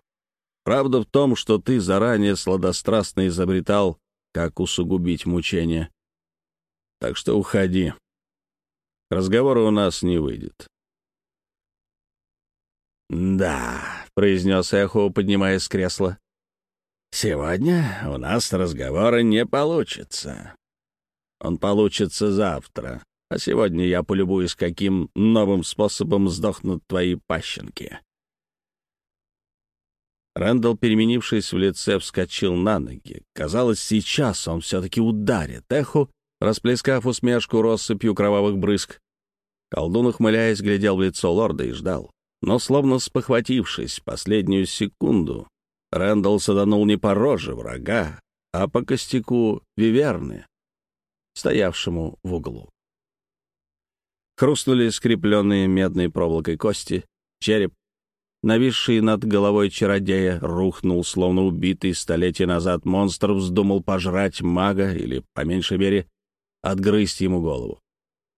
Правда в том, что ты заранее сладострастно изобретал, как усугубить мучения. Так что уходи. Разговора у нас не выйдет. «Да», — произнес Эхо, поднимаясь с кресла. «Сегодня у нас разговора не получится. Он получится завтра. А сегодня я полюбуюсь, каким новым способом сдохнут твои пащенки». Рэндалл, переменившись в лице, вскочил на ноги. Казалось, сейчас он все-таки ударит эху, расплескав усмешку россыпью кровавых брызг. Колдун, ухмыляясь, глядел в лицо лорда и ждал. Но, словно спохватившись последнюю секунду, Рэндалл саданул не по роже врага, а по костяку виверны, стоявшему в углу. Хрустнули скрепленные медной проволокой кости, череп нависший над головой чародея, рухнул, словно убитый столетия назад монстр вздумал пожрать мага или, по меньшей мере, отгрызть ему голову.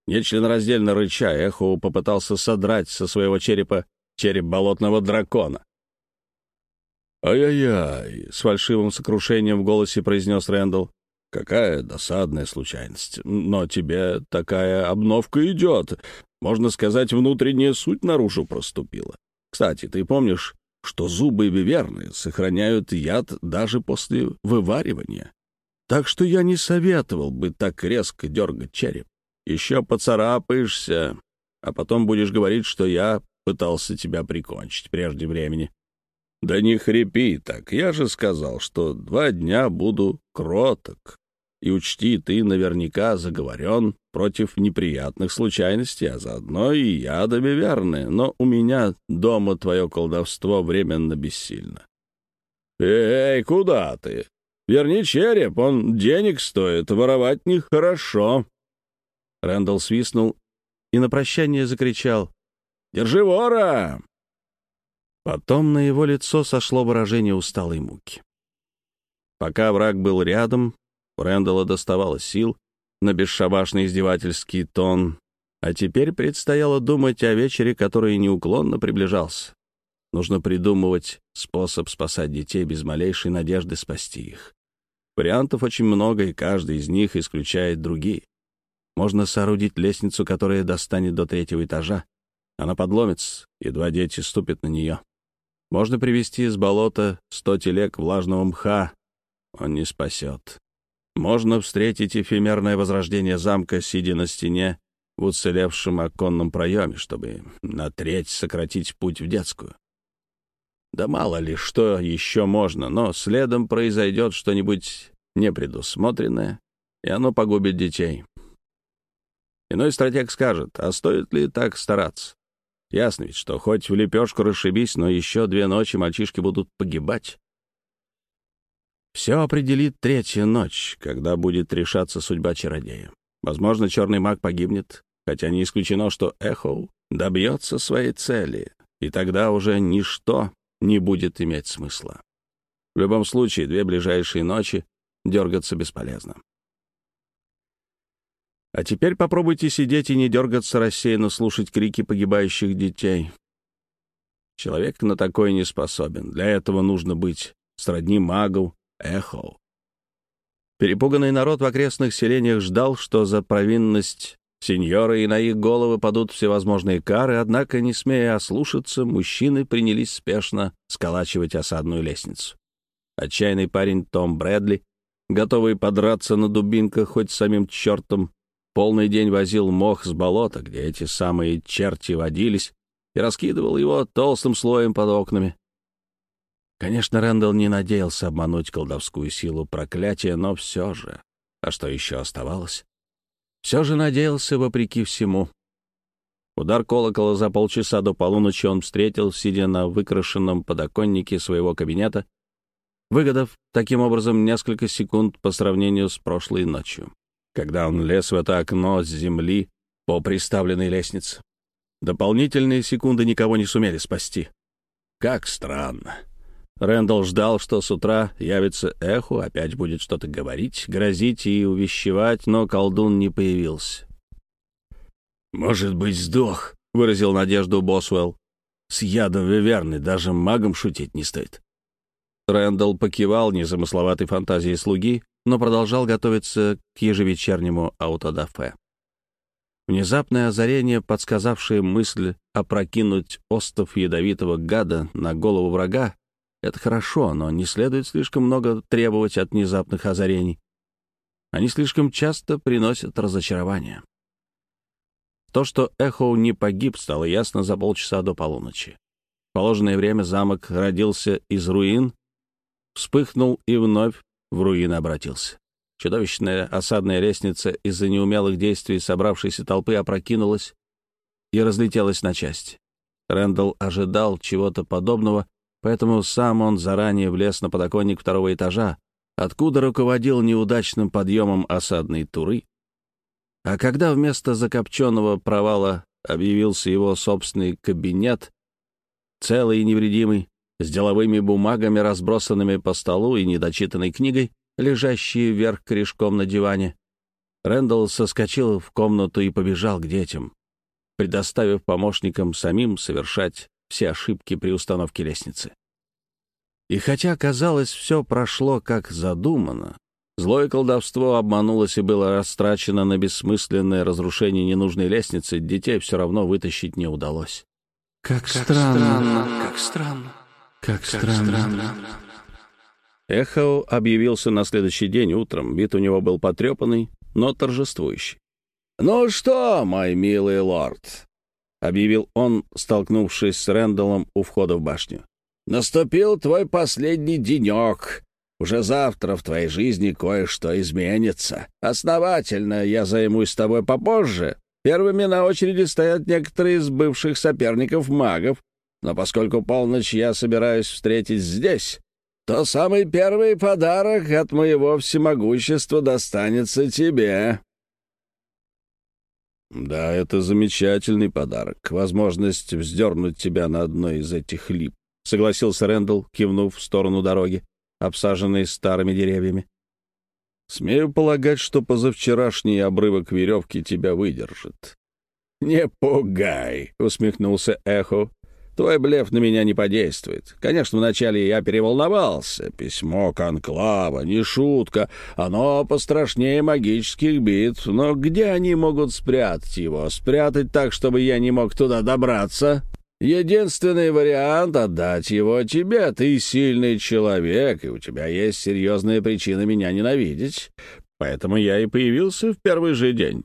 Нечленораздельно рыча, Эхо попытался содрать со своего черепа череп болотного дракона. «Ай-яй-яй!» — с фальшивым сокрушением в голосе произнес Рэндалл. «Какая досадная случайность. Но тебе такая обновка идет. Можно сказать, внутренняя суть наружу проступила. Кстати, ты помнишь, что зубы виверны сохраняют яд даже после вываривания? Так что я не советовал бы так резко дергать череп. Еще поцарапаешься, а потом будешь говорить, что я пытался тебя прикончить прежде времени. Да не хрипи так, я же сказал, что два дня буду кроток. И учти, ты наверняка заговорен против неприятных случайностей, а заодно и ядами верны, но у меня дома твое колдовство временно бессильно. «Эй, куда ты? Верни череп, он денег стоит, воровать нехорошо». Рэндалл свистнул и на прощание закричал «Держи вора!». Потом на его лицо сошло выражение усталой муки. Пока враг был рядом, Рэндалла доставало сил на бесшабашный издевательский тон, а теперь предстояло думать о вечере, который неуклонно приближался. Нужно придумывать способ спасать детей без малейшей надежды спасти их. Вариантов очень много, и каждый из них исключает другие. Можно соорудить лестницу, которая достанет до третьего этажа. Она подломится, едва дети ступят на нее. Можно привезти из болота сто телег влажного мха. Он не спасет. Можно встретить эфемерное возрождение замка, сидя на стене в уцелевшем оконном проеме, чтобы на треть сократить путь в детскую. Да мало ли, что еще можно, но следом произойдет что-нибудь непредусмотренное, и оно погубит детей. Иной стратег скажет, а стоит ли так стараться? Ясно ведь, что хоть в лепешку расшибись, но еще две ночи мальчишки будут погибать. Все определит третья ночь, когда будет решаться судьба чародея. Возможно, черный маг погибнет, хотя не исключено, что Эхоу добьется своей цели, и тогда уже ничто не будет иметь смысла. В любом случае, две ближайшие ночи дергаться бесполезно. А теперь попробуйте сидеть и не дергаться рассеянно слушать крики погибающих детей. Человек на такое не способен. Для этого нужно быть сродни магу Эхо. Перепуганный народ в окрестных селениях ждал, что за провинность сеньоры и на их головы падут всевозможные кары, однако, не смея ослушаться, мужчины принялись спешно сколачивать осадную лестницу. Отчаянный парень Том Брэдли, готовый подраться на дубинках хоть самим чертом, Полный день возил мох с болота, где эти самые черти водились, и раскидывал его толстым слоем под окнами. Конечно, Рэндалл не надеялся обмануть колдовскую силу проклятия, но все же... А что еще оставалось? Все же надеялся вопреки всему. Удар колокола за полчаса до полуночи он встретил, сидя на выкрашенном подоконнике своего кабинета, выгодав таким образом несколько секунд по сравнению с прошлой ночью когда он лез в это окно с земли по приставленной лестнице. Дополнительные секунды никого не сумели спасти. Как странно. Рэндалл ждал, что с утра явится эхо, опять будет что-то говорить, грозить и увещевать, но колдун не появился. «Может быть, сдох», — выразил надежду Босвелл. «С ядом виверны даже магом шутить не стоит». Рэндалл покивал незамысловатой фантазии слуги, но продолжал готовиться к ежевечернему аутодафе. Внезапное озарение, подсказавшее мысль опрокинуть остов ядовитого гада на голову врага, это хорошо, но не следует слишком много требовать от внезапных озарений. Они слишком часто приносят разочарование. То, что Эхоу не погиб, стало ясно за полчаса до полуночи. В положенное время замок родился из руин, вспыхнул и вновь в руины обратился. Чудовищная осадная лестница из-за неумелых действий собравшейся толпы опрокинулась и разлетелась на части. Рэндалл ожидал чего-то подобного, поэтому сам он заранее влез на подоконник второго этажа, откуда руководил неудачным подъемом осадной туры. А когда вместо закопченного провала объявился его собственный кабинет, целый и невредимый, с деловыми бумагами, разбросанными по столу и недочитанной книгой, лежащей вверх корешком на диване. Рэндалл соскочил в комнату и побежал к детям, предоставив помощникам самим совершать все ошибки при установке лестницы. И хотя, казалось, все прошло как задумано, злое колдовство обманулось и было растрачено на бессмысленное разрушение ненужной лестницы, детей все равно вытащить не удалось. «Как, как странно, странно, как странно, как, как странно». странно. Эхо объявился на следующий день утром. Вид у него был потрепанный, но торжествующий. «Ну что, мой милый лорд?» — объявил он, столкнувшись с Рэндаллом у входа в башню. «Наступил твой последний денек. Уже завтра в твоей жизни кое-что изменится. Основательно я займусь тобой попозже. Первыми на очереди стоят некоторые из бывших соперников магов, но поскольку полночь я собираюсь встретить здесь, то самый первый подарок от моего всемогущества достанется тебе». «Да, это замечательный подарок. Возможность вздернуть тебя на одной из этих лип», — согласился Рэндалл, кивнув в сторону дороги, обсаженной старыми деревьями. «Смею полагать, что позавчерашний обрывок веревки тебя выдержит». «Не пугай», — усмехнулся Эхо. Твой блеф на меня не подействует. Конечно, вначале я переволновался. Письмо Конклава, не шутка. Оно пострашнее магических битв. Но где они могут спрятать его? Спрятать так, чтобы я не мог туда добраться? Единственный вариант — отдать его тебе. Ты сильный человек, и у тебя есть серьезная причина меня ненавидеть. Поэтому я и появился в первый же день.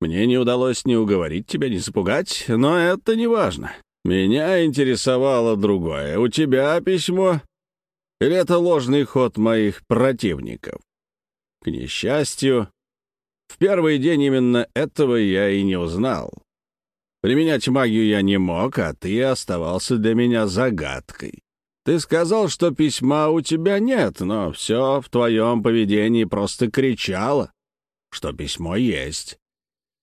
Мне не удалось ни уговорить тебя, ни запугать, но это не важно. Меня интересовало другое. У тебя письмо? Или это ложный ход моих противников? К несчастью, в первый день именно этого я и не узнал. Применять магию я не мог, а ты оставался для меня загадкой. Ты сказал, что письма у тебя нет, но все в твоем поведении просто кричало, что письмо есть.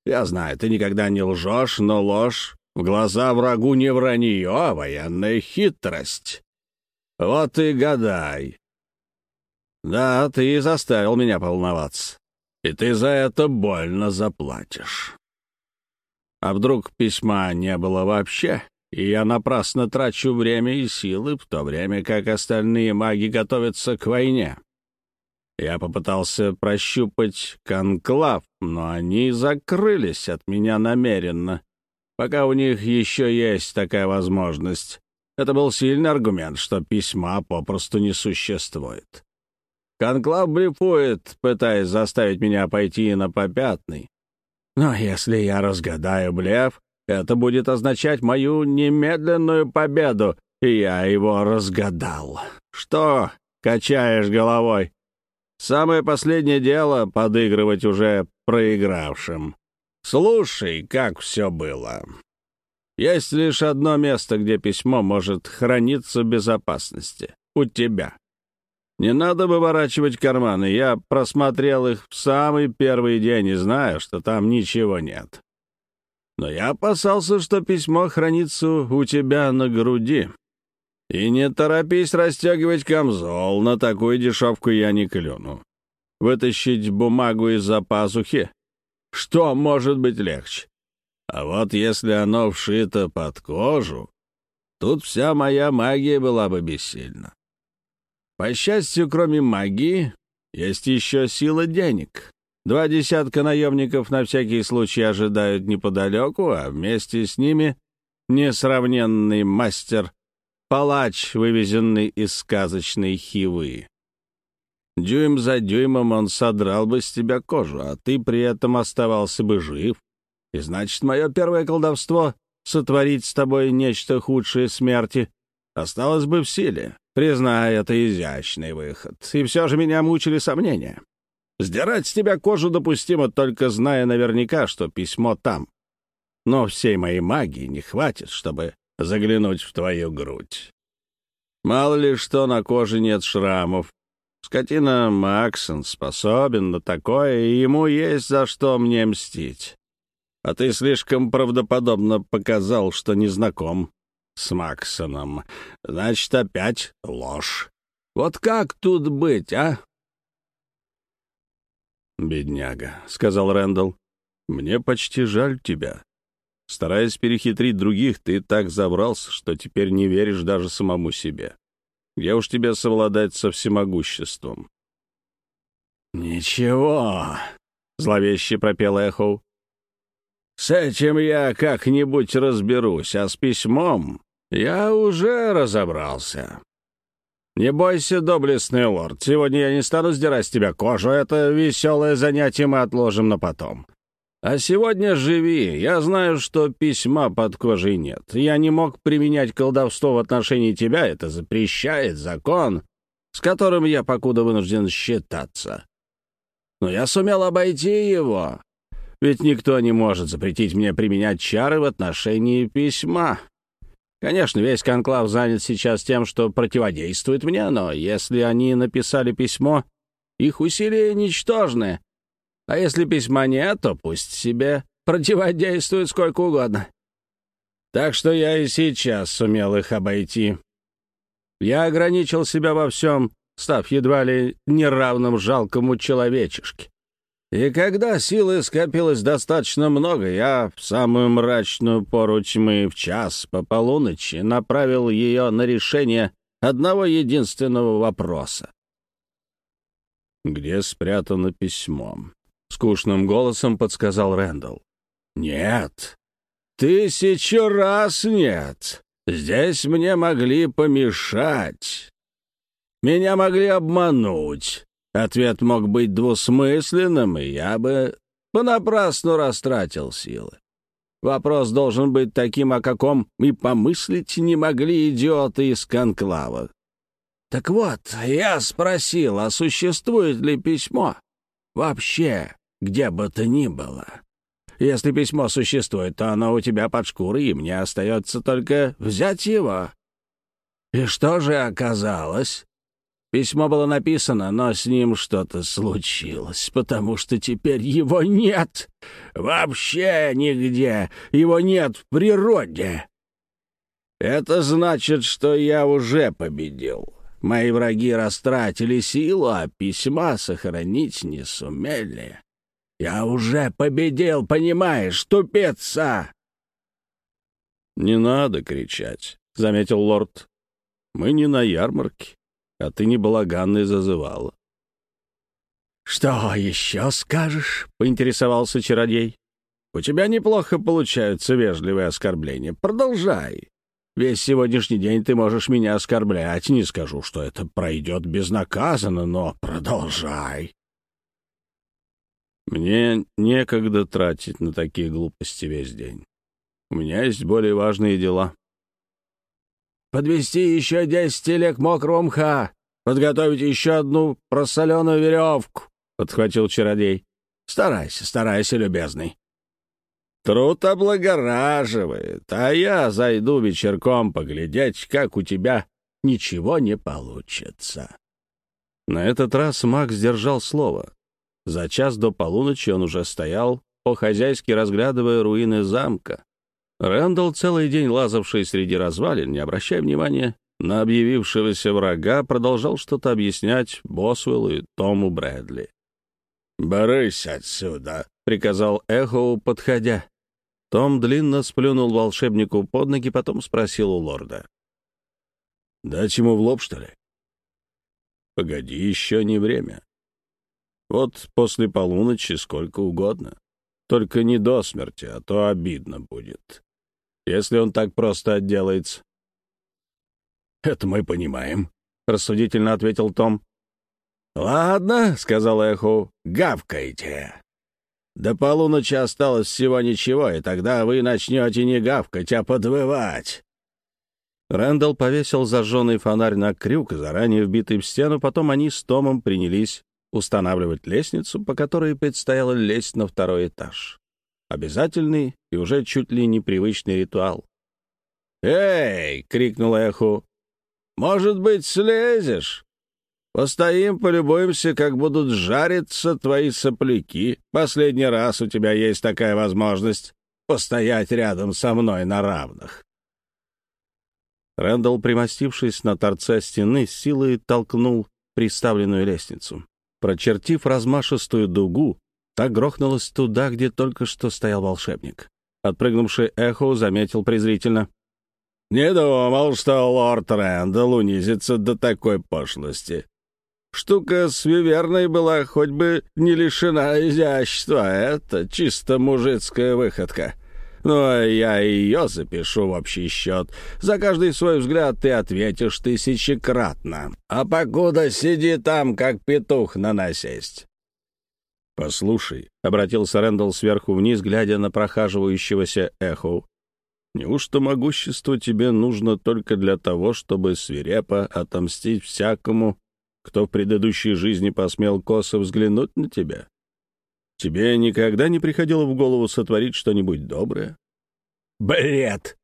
Я знаю, ты никогда не лжешь, но ложь в глаза врагу не вранье, а военная хитрость. Вот и гадай. Да, ты заставил меня волноваться, и ты за это больно заплатишь. А вдруг письма не было вообще, и я напрасно трачу время и силы, в то время как остальные маги готовятся к войне. Я попытался прощупать конклав, но они закрылись от меня намеренно пока у них еще есть такая возможность. Это был сильный аргумент, что письма попросту не существует. Конклав блефует, пытаясь заставить меня пойти на попятный. Но если я разгадаю блеф, это будет означать мою немедленную победу, и я его разгадал. Что качаешь головой? Самое последнее дело — подыгрывать уже проигравшим. Слушай, как все было. Есть лишь одно место, где письмо может храниться в безопасности. У тебя. Не надо выворачивать карманы. Я просмотрел их в самый первый день и знаю, что там ничего нет. Но я опасался, что письмо хранится у тебя на груди. И не торопись расстегивать камзол, на такую дешевку я не клюну. Вытащить бумагу из-за пазухи что может быть легче? А вот если оно вшито под кожу, тут вся моя магия была бы бессильна. По счастью, кроме магии, есть еще сила денег. Два десятка наемников на всякий случай ожидают неподалеку, а вместе с ними несравненный мастер, палач, вывезенный из сказочной Хивы. Дюйм за дюймом он содрал бы с тебя кожу, а ты при этом оставался бы жив. И значит, мое первое колдовство — сотворить с тобой нечто худшее смерти — осталось бы в силе. Признай, это изящный выход. И все же меня мучили сомнения. Сдирать с тебя кожу допустимо, только зная наверняка, что письмо там. Но всей моей магии не хватит, чтобы заглянуть в твою грудь. Мало ли что на коже нет шрамов, Скотина Максон способен на такое, и ему есть за что мне мстить. А ты слишком правдоподобно показал, что не знаком с Максоном. Значит, опять ложь. Вот как тут быть, а?» «Бедняга», — сказал Рэндалл, — «мне почти жаль тебя. Стараясь перехитрить других, ты так забрался, что теперь не веришь даже самому себе. Я уж тебя совладать со всемогуществом». «Ничего», — зловеще пропел Эхоу. «С этим я как-нибудь разберусь, а с письмом я уже разобрался. Не бойся, доблестный лорд, сегодня я не стану сдирать с тебя кожу, это веселое занятие мы отложим на потом. А сегодня живи, я знаю, что письма под кожей нет. Я не мог применять колдовство в отношении тебя, это запрещает закон, с которым я покуда вынужден считаться. Но я сумел обойти его, ведь никто не может запретить мне применять чары в отношении письма. Конечно, весь конклав занят сейчас тем, что противодействует мне, но если они написали письмо, их усилия ничтожны. А если письма нет, то пусть себе противодействует сколько угодно. Так что я и сейчас сумел их обойти. Я ограничил себя во всем, став едва ли неравным жалкому человечешке. И когда силы скопилось достаточно много, я в самую мрачную пору тьмы в час по полуночи направил ее на решение одного единственного вопроса. «Где спрятано письмо?» — скучным голосом подсказал Рэндалл. «Нет. Тысячу раз нет. Здесь мне могли помешать. Меня могли обмануть. Ответ мог быть двусмысленным, и я бы понапрасну растратил силы. Вопрос должен быть таким, о каком и помыслить не могли идиоты из конклава. Так вот, я спросил, а существует ли письмо? Вообще, где бы то ни было. Если письмо существует, то оно у тебя под шкурой, и мне остается только взять его. И что же оказалось? Письмо было написано, но с ним что-то случилось, потому что теперь его нет. Вообще нигде. Его нет в природе. Это значит, что я уже победил. Мои враги растратили силу, а письма сохранить не сумели. Я уже победил, понимаешь, тупица!» «Не надо кричать», — заметил лорд. «Мы не на ярмарке а ты не балаганный зазывала. «Что еще скажешь?» — поинтересовался чародей. «У тебя неплохо получаются вежливые оскорбления. Продолжай. Весь сегодняшний день ты можешь меня оскорблять. Не скажу, что это пройдет безнаказанно, но продолжай». «Мне некогда тратить на такие глупости весь день. У меня есть более важные дела», подвести еще десять телег мокрого мха, подготовить еще одну просоленную веревку», — подхватил чародей. «Старайся, старайся, любезный». «Труд облагораживает, а я зайду вечерком поглядеть, как у тебя ничего не получится». На этот раз Макс сдержал слово. За час до полуночи он уже стоял, по-хозяйски разглядывая руины замка. Рэндалл, целый день лазавший среди развалин, не обращая внимания на объявившегося врага, продолжал что-то объяснять Босвеллу и Тому Брэдли. «Брысь отсюда!» — приказал Эхоу, подходя. Том длинно сплюнул волшебнику под ноги, потом спросил у лорда. «Дать ему в лоб, что ли?» «Погоди, еще не время. Вот после полуночи сколько угодно. Только не до смерти, а то обидно будет если он так просто отделается. «Это мы понимаем», — рассудительно ответил Том. «Ладно», — сказал Эхо, — «гавкайте. До полуночи осталось всего ничего, и тогда вы начнете не гавкать, а подвывать». Рэндалл повесил зажженный фонарь на крюк, заранее вбитый в стену, потом они с Томом принялись устанавливать лестницу, по которой предстояло лезть на второй этаж. Обязательный и уже чуть ли непривычный ритуал. «Эй!» — крикнул Эху. «Может быть, слезешь? Постоим, полюбуемся, как будут жариться твои сопляки. Последний раз у тебя есть такая возможность постоять рядом со мной на равных». Рэндалл, примостившись на торце стены, силой толкнул приставленную лестницу. Прочертив размашистую дугу, так грохнулась туда, где только что стоял волшебник. Отпрыгнувший эхо заметил презрительно. «Не думал, что лорд Рэндалл унизится до такой пошлости. Штука с виверной была хоть бы не лишена изящества, это чисто мужицкая выходка. Но я ее запишу в общий счет. За каждый свой взгляд ты ответишь тысячекратно. А покуда сиди там, как петух на насесть. «Послушай», — обратился Рэндалл сверху вниз, глядя на прохаживающегося эхо. «Неужто могущество тебе нужно только для того, чтобы свирепо отомстить всякому, кто в предыдущей жизни посмел косо взглянуть на тебя? Тебе никогда не приходило в голову сотворить что-нибудь доброе? Бред!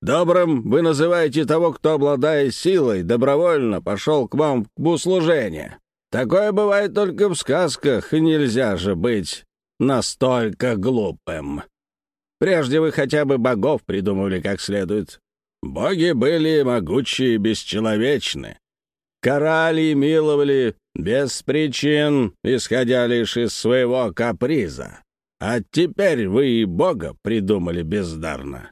Добрым вы называете того, кто, обладая силой, добровольно пошел к вам в услужение. Такое бывает только в сказках, и нельзя же быть настолько глупым. Прежде вы хотя бы богов придумывали как следует. Боги были могучие и бесчеловечны карали и миловали без причин, исходя лишь из своего каприза. А теперь вы и Бога придумали бездарно.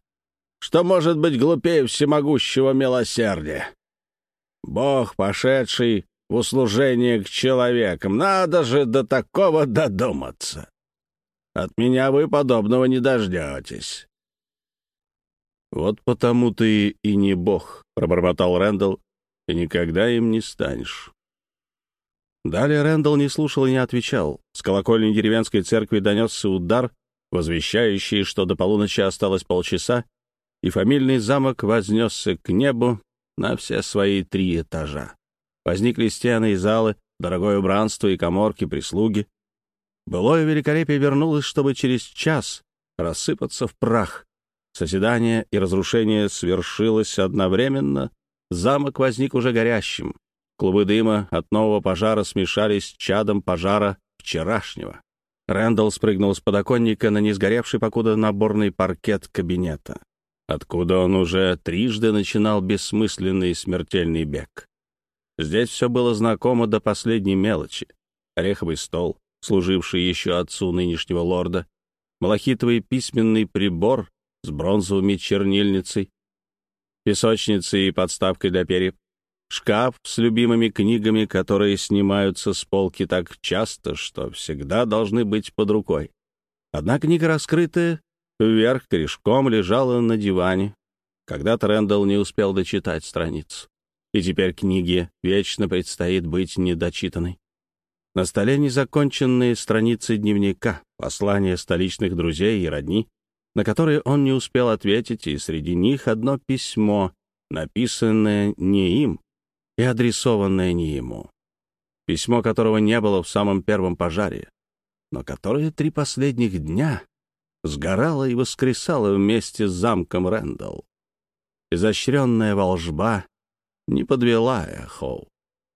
Что может быть глупее всемогущего милосердия? Бог, пошедший в услужение к человекам, надо же до такого додуматься. От меня вы подобного не дождетесь. «Вот потому ты и не бог», — пробормотал Рэндалл, и никогда им не станешь. Далее Рэндалл не слушал и не отвечал. С колокольни деревенской церкви донесся удар, возвещающий, что до полуночи осталось полчаса, и фамильный замок вознесся к небу на все свои три этажа. Возникли стены и залы, дорогое убранство и коморки прислуги. Былое великолепие вернулось, чтобы через час рассыпаться в прах. Соседание и разрушение свершилось одновременно, Замок возник уже горящим. Клубы дыма от нового пожара смешались с чадом пожара вчерашнего. Рэндалл спрыгнул с подоконника на несгоревший покуда наборный паркет кабинета, откуда он уже трижды начинал бессмысленный смертельный бег. Здесь все было знакомо до последней мелочи. Ореховый стол, служивший еще отцу нынешнего лорда, малахитовый письменный прибор с бронзовыми чернильницей, песочницей и подставкой для перьев, шкаф с любимыми книгами, которые снимаются с полки так часто, что всегда должны быть под рукой. Одна книга, раскрытая, вверх корешком лежала на диване. Когда-то Рэндалл не успел дочитать страницу. И теперь книге вечно предстоит быть недочитанной. На столе незаконченные страницы дневника, послания столичных друзей и родни, на которые он не успел ответить, и среди них одно письмо, написанное не им и адресованное не ему. Письмо, которого не было в самом первом пожаре, но которое три последних дня сгорало и воскресало вместе с замком Рэндалл. Изощренная волжба не подвела Эхоу.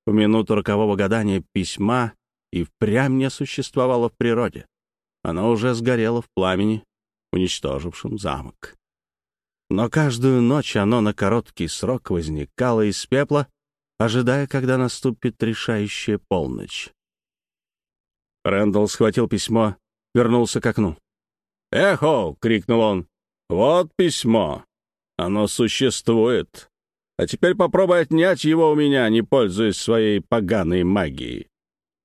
В минуту рокового гадания письма и впрямь не существовало в природе. Оно уже сгорело в пламени, уничтожившим замок. Но каждую ночь оно на короткий срок возникало из пепла, ожидая, когда наступит решающая полночь. Рэндалл схватил письмо, вернулся к окну. «Эхо!» — крикнул он. «Вот письмо. Оно существует. А теперь попробуй отнять его у меня, не пользуясь своей поганой магией.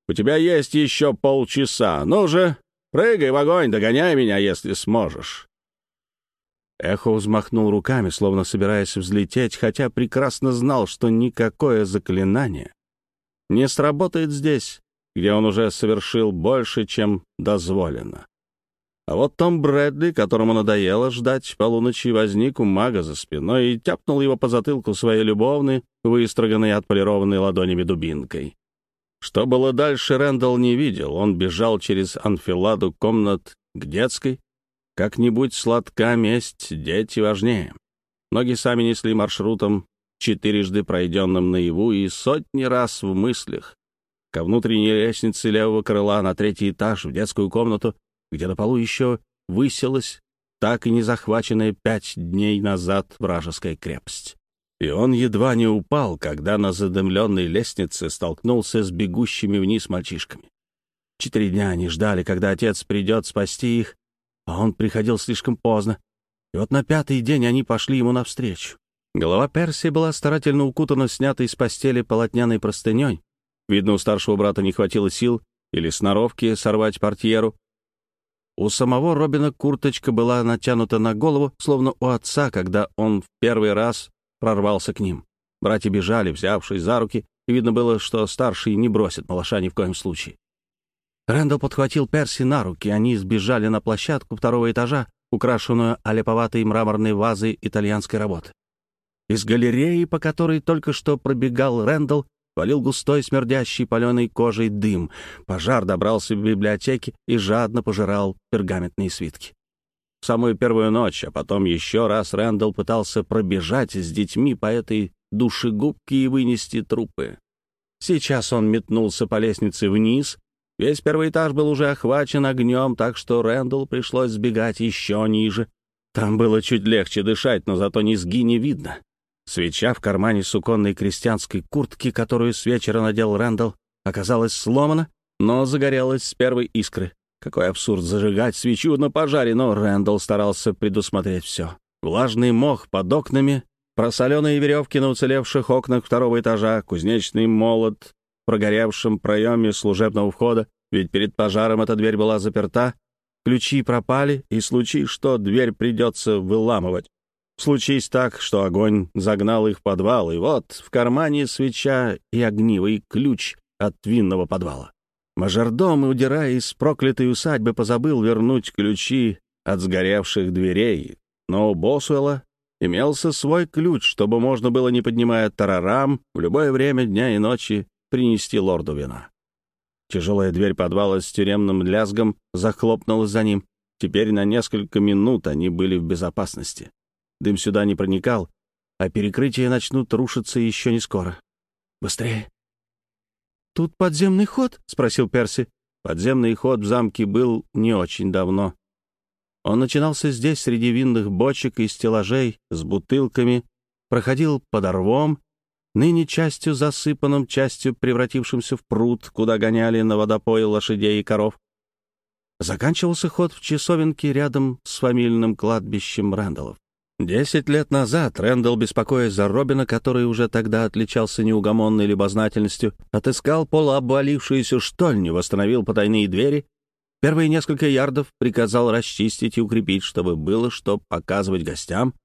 У тебя есть еще полчаса. Ну же, Прыгай в огонь, догоняй меня, если сможешь». Эхо взмахнул руками, словно собираясь взлететь, хотя прекрасно знал, что никакое заклинание не сработает здесь, где он уже совершил больше, чем дозволено. А вот Том Брэдли, которому надоело ждать полуночи, возник у мага за спиной и тяпнул его по затылку своей любовной, выстроганной и отполированной ладонями дубинкой. Что было дальше, Рэндалл не видел. Он бежал через анфиладу комнат к детской. Как-нибудь сладка месть, дети важнее. Ноги сами несли маршрутом, четырежды пройденным наяву и сотни раз в мыслях. Ко внутренней лестнице левого крыла на третий этаж, в детскую комнату, где на полу еще высилась так и не захваченная пять дней назад вражеская крепость. И он едва не упал, когда на задымленной лестнице столкнулся с бегущими вниз мальчишками. Четыре дня они ждали, когда отец придет спасти их, а он приходил слишком поздно. И вот на пятый день они пошли ему навстречу. Голова Перси была старательно укутана снятой с постели полотняной простыней. Видно, у старшего брата не хватило сил или сноровки сорвать портьеру. У самого Робина курточка была натянута на голову, словно у отца, когда он в первый раз прорвался к ним. Братья бежали, взявшись за руки, и видно было, что старший не бросит малыша ни в коем случае. Рэндалл подхватил Перси на руки, они сбежали на площадку второго этажа, украшенную олеповатой мраморной вазой итальянской работы. Из галереи, по которой только что пробегал Рэндалл, валил густой смердящий паленой кожей дым. Пожар добрался в библиотеке и жадно пожирал пергаментные свитки. В самую первую ночь, а потом еще раз Рэндалл пытался пробежать с детьми по этой душегубке и вынести трупы. Сейчас он метнулся по лестнице вниз. Весь первый этаж был уже охвачен огнем, так что Рэндалл пришлось сбегать еще ниже. Там было чуть легче дышать, но зато низги не видно. Свеча в кармане суконной крестьянской куртки, которую с вечера надел Рэндалл, оказалась сломана, но загорелась с первой искры. Какой абсурд зажигать свечу на пожаре, но Рэндалл старался предусмотреть все. Влажный мох под окнами, просоленные веревки на уцелевших окнах второго этажа, кузнечный молот в прогоревшем проеме служебного входа, ведь перед пожаром эта дверь была заперта, ключи пропали, и случай, что дверь придется выламывать. Случись так, что огонь загнал их в подвал, и вот в кармане свеча и огнивый ключ от винного подвала. Мажордом, удирая из проклятой усадьбы, позабыл вернуть ключи от сгоревших дверей, но у Босуэлла имелся свой ключ, чтобы можно было, не поднимая тарарам, в любое время дня и ночи принести лорду вина. Тяжелая дверь подвала с тюремным лязгом захлопнулась за ним. Теперь на несколько минут они были в безопасности. Дым сюда не проникал, а перекрытия начнут рушиться еще не скоро. Быстрее. «Тут подземный ход?» — спросил Перси. Подземный ход в замке был не очень давно. Он начинался здесь, среди винных бочек и стеллажей с бутылками, проходил под орвом, ныне частью засыпанным, частью превратившимся в пруд, куда гоняли на водопой лошадей и коров. Заканчивался ход в часовенке рядом с фамильным кладбищем Рэндаллов. Десять лет назад Рэндалл, беспокоясь за Робина, который уже тогда отличался неугомонной любознательностью, отыскал полуобвалившуюся штольню, восстановил потайные двери, первые несколько ярдов приказал расчистить и укрепить, чтобы было что показывать гостям,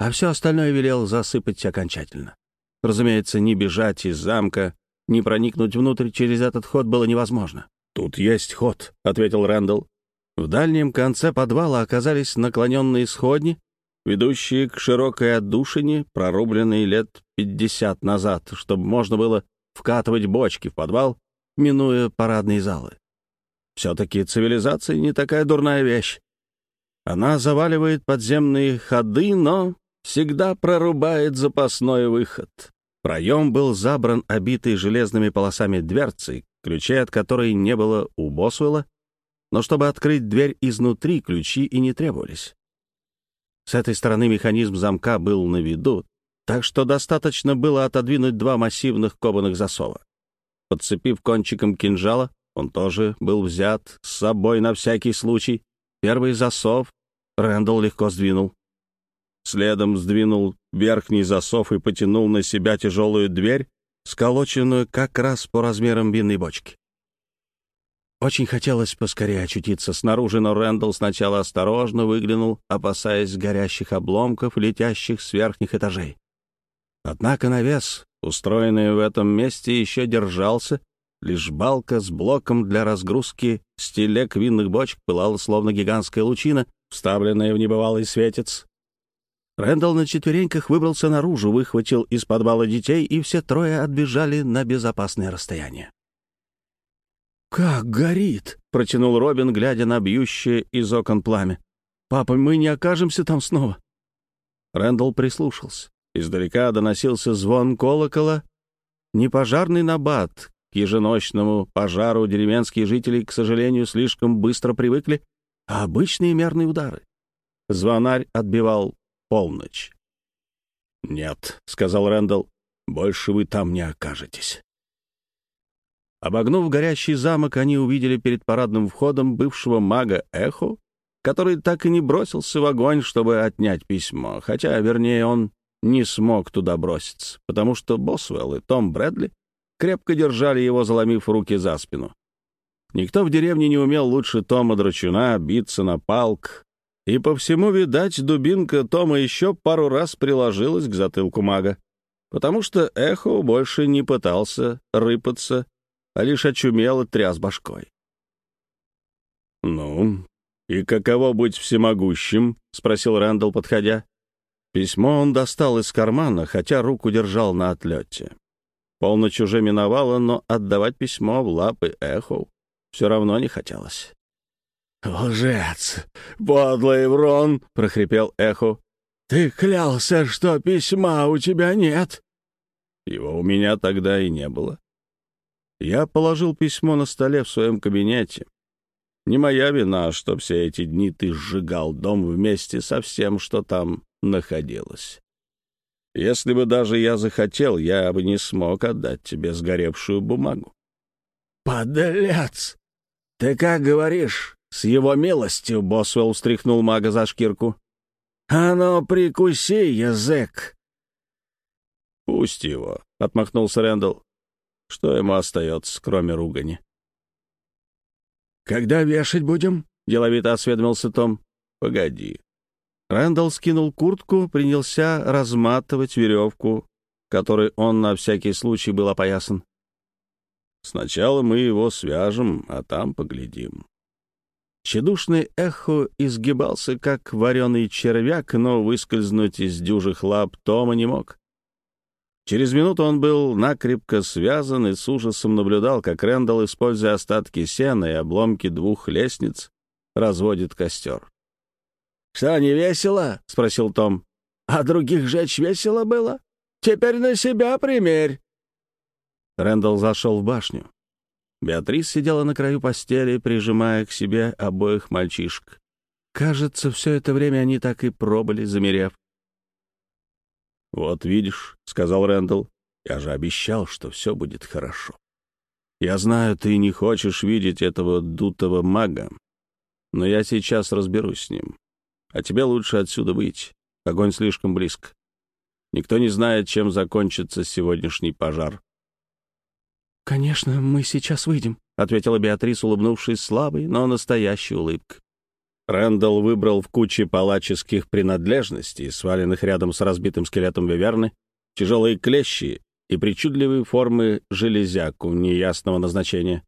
а все остальное велел засыпать окончательно. Разумеется, не бежать из замка, не проникнуть внутрь через этот ход было невозможно. «Тут есть ход», — ответил Рэндалл. В дальнем конце подвала оказались наклоненные сходни, ведущие к широкой отдушине, прорубленной лет пятьдесят назад, чтобы можно было вкатывать бочки в подвал, минуя парадные залы. Все-таки цивилизация не такая дурная вещь. Она заваливает подземные ходы, но всегда прорубает запасной выход. Проем был забран обитой железными полосами дверцей, ключей от которой не было у Босуэлла, но чтобы открыть дверь изнутри, ключи и не требовались. С этой стороны механизм замка был на виду, так что достаточно было отодвинуть два массивных кованых засова. Подцепив кончиком кинжала, он тоже был взят с собой на всякий случай. Первый засов Рэндалл легко сдвинул. Следом сдвинул верхний засов и потянул на себя тяжелую дверь, сколоченную как раз по размерам винной бочки. Очень хотелось поскорее очутиться снаружи, но Рэндалл сначала осторожно выглянул, опасаясь горящих обломков, летящих с верхних этажей. Однако навес, устроенный в этом месте, еще держался, лишь балка с блоком для разгрузки стелек винных бочек пылала словно гигантская лучина, вставленная в небывалый светец. Рэндалл на четвереньках выбрался наружу, выхватил из подвала детей, и все трое отбежали на безопасное расстояние. «Как горит!» — протянул Робин, глядя на бьющее из окон пламя. «Папа, мы не окажемся там снова!» Рэндалл прислушался. Издалека доносился звон колокола. Не пожарный набат. К еженочному пожару деревенские жители, к сожалению, слишком быстро привыкли, а обычные мерные удары. Звонарь отбивал полночь. «Нет», — сказал Рэндалл, — «больше вы там не окажетесь». Обогнув горящий замок, они увидели перед парадным входом бывшего мага Эхо, который так и не бросился в огонь, чтобы отнять письмо, хотя, вернее, он не смог туда броситься, потому что Босвелл и Том Брэдли крепко держали его, заломив руки за спину. Никто в деревне не умел лучше Тома Драчуна биться на палк, и по всему, видать, дубинка Тома еще пару раз приложилась к затылку мага, потому что Эхо больше не пытался рыпаться, а лишь очумел и тряс башкой. «Ну, и каково быть всемогущим?» — спросил Рэндалл, подходя. Письмо он достал из кармана, хотя руку держал на отлете. Полночь уже миновала, но отдавать письмо в лапы Эхо все равно не хотелось. «Лжец! Подлый врон!» — прохрипел Эхо. «Ты клялся, что письма у тебя нет!» Его у меня тогда и не было. Я положил письмо на столе в своем кабинете. Не моя вина, что все эти дни ты сжигал дом вместе со всем, что там находилось. Если бы даже я захотел, я бы не смог отдать тебе сгоревшую бумагу. «Подлец! Ты как говоришь, с его милостью?» — Босвелл встряхнул мага за шкирку. «А ну, прикуси, язык!» «Пусть его», — отмахнулся Рэндалл. «Что ему остается, кроме ругани?» «Когда вешать будем?» — деловито осведомился Том. «Погоди». Рэндалл скинул куртку, принялся разматывать веревку, которой он на всякий случай был опоясан. Сначала мы его свяжем, а там поглядим. Чедушный эхо изгибался, как вареный червяк, но выскользнуть из дюжих лап Тома не мог. Через минуту он был накрепко связан и с ужасом наблюдал, как Рэндалл, используя остатки сена и обломки двух лестниц, разводит костер. «Что, не весело?» — спросил Том. «А других жечь весело было? Теперь на себя примерь!» Рэндалл зашел в башню. Беатрис сидела на краю постели, прижимая к себе обоих мальчишек. Кажется, все это время они так и пробыли, замерев. «Вот видишь», — сказал Рэндалл, — «я же обещал, что все будет хорошо. Я знаю, ты не хочешь видеть этого дутого мага, но я сейчас разберусь с ним. А тебе лучше отсюда выйти. Огонь слишком близко. Никто не знает, чем закончится сегодняшний пожар. «Конечно, мы сейчас выйдем», — ответила Беатрис, улыбнувшись слабой, но настоящей улыбкой. Рэндалл выбрал в куче палаческих принадлежностей, сваленных рядом с разбитым скелетом Виверны, тяжелые клещи и причудливые формы железяку неясного назначения.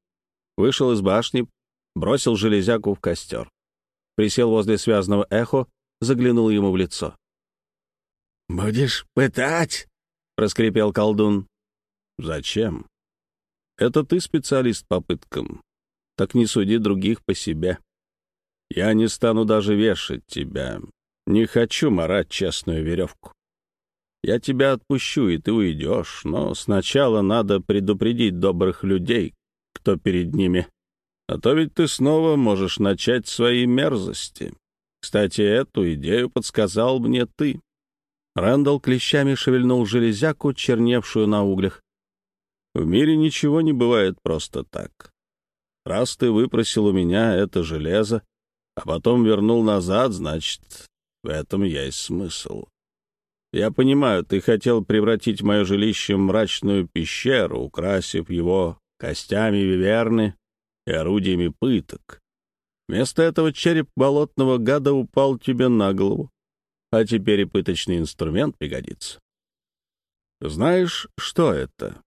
Вышел из башни, бросил железяку в костер. Присел возле связанного эхо, заглянул ему в лицо. «Будешь пытать?» — проскрипел колдун. «Зачем?» Это ты специалист по пыткам. Так не суди других по себе. Я не стану даже вешать тебя. Не хочу марать честную веревку. Я тебя отпущу, и ты уйдешь, но сначала надо предупредить добрых людей, кто перед ними. А то ведь ты снова можешь начать свои мерзости. Кстати, эту идею подсказал мне ты. Рэндалл клещами шевельнул железяку, черневшую на углях. В мире ничего не бывает просто так. Раз ты выпросил у меня это железо, а потом вернул назад, значит, в этом есть смысл. Я понимаю, ты хотел превратить мое жилище в мрачную пещеру, украсив его костями виверны и орудиями пыток. Вместо этого череп болотного гада упал тебе на голову, а теперь и пыточный инструмент пригодится. Знаешь, что это?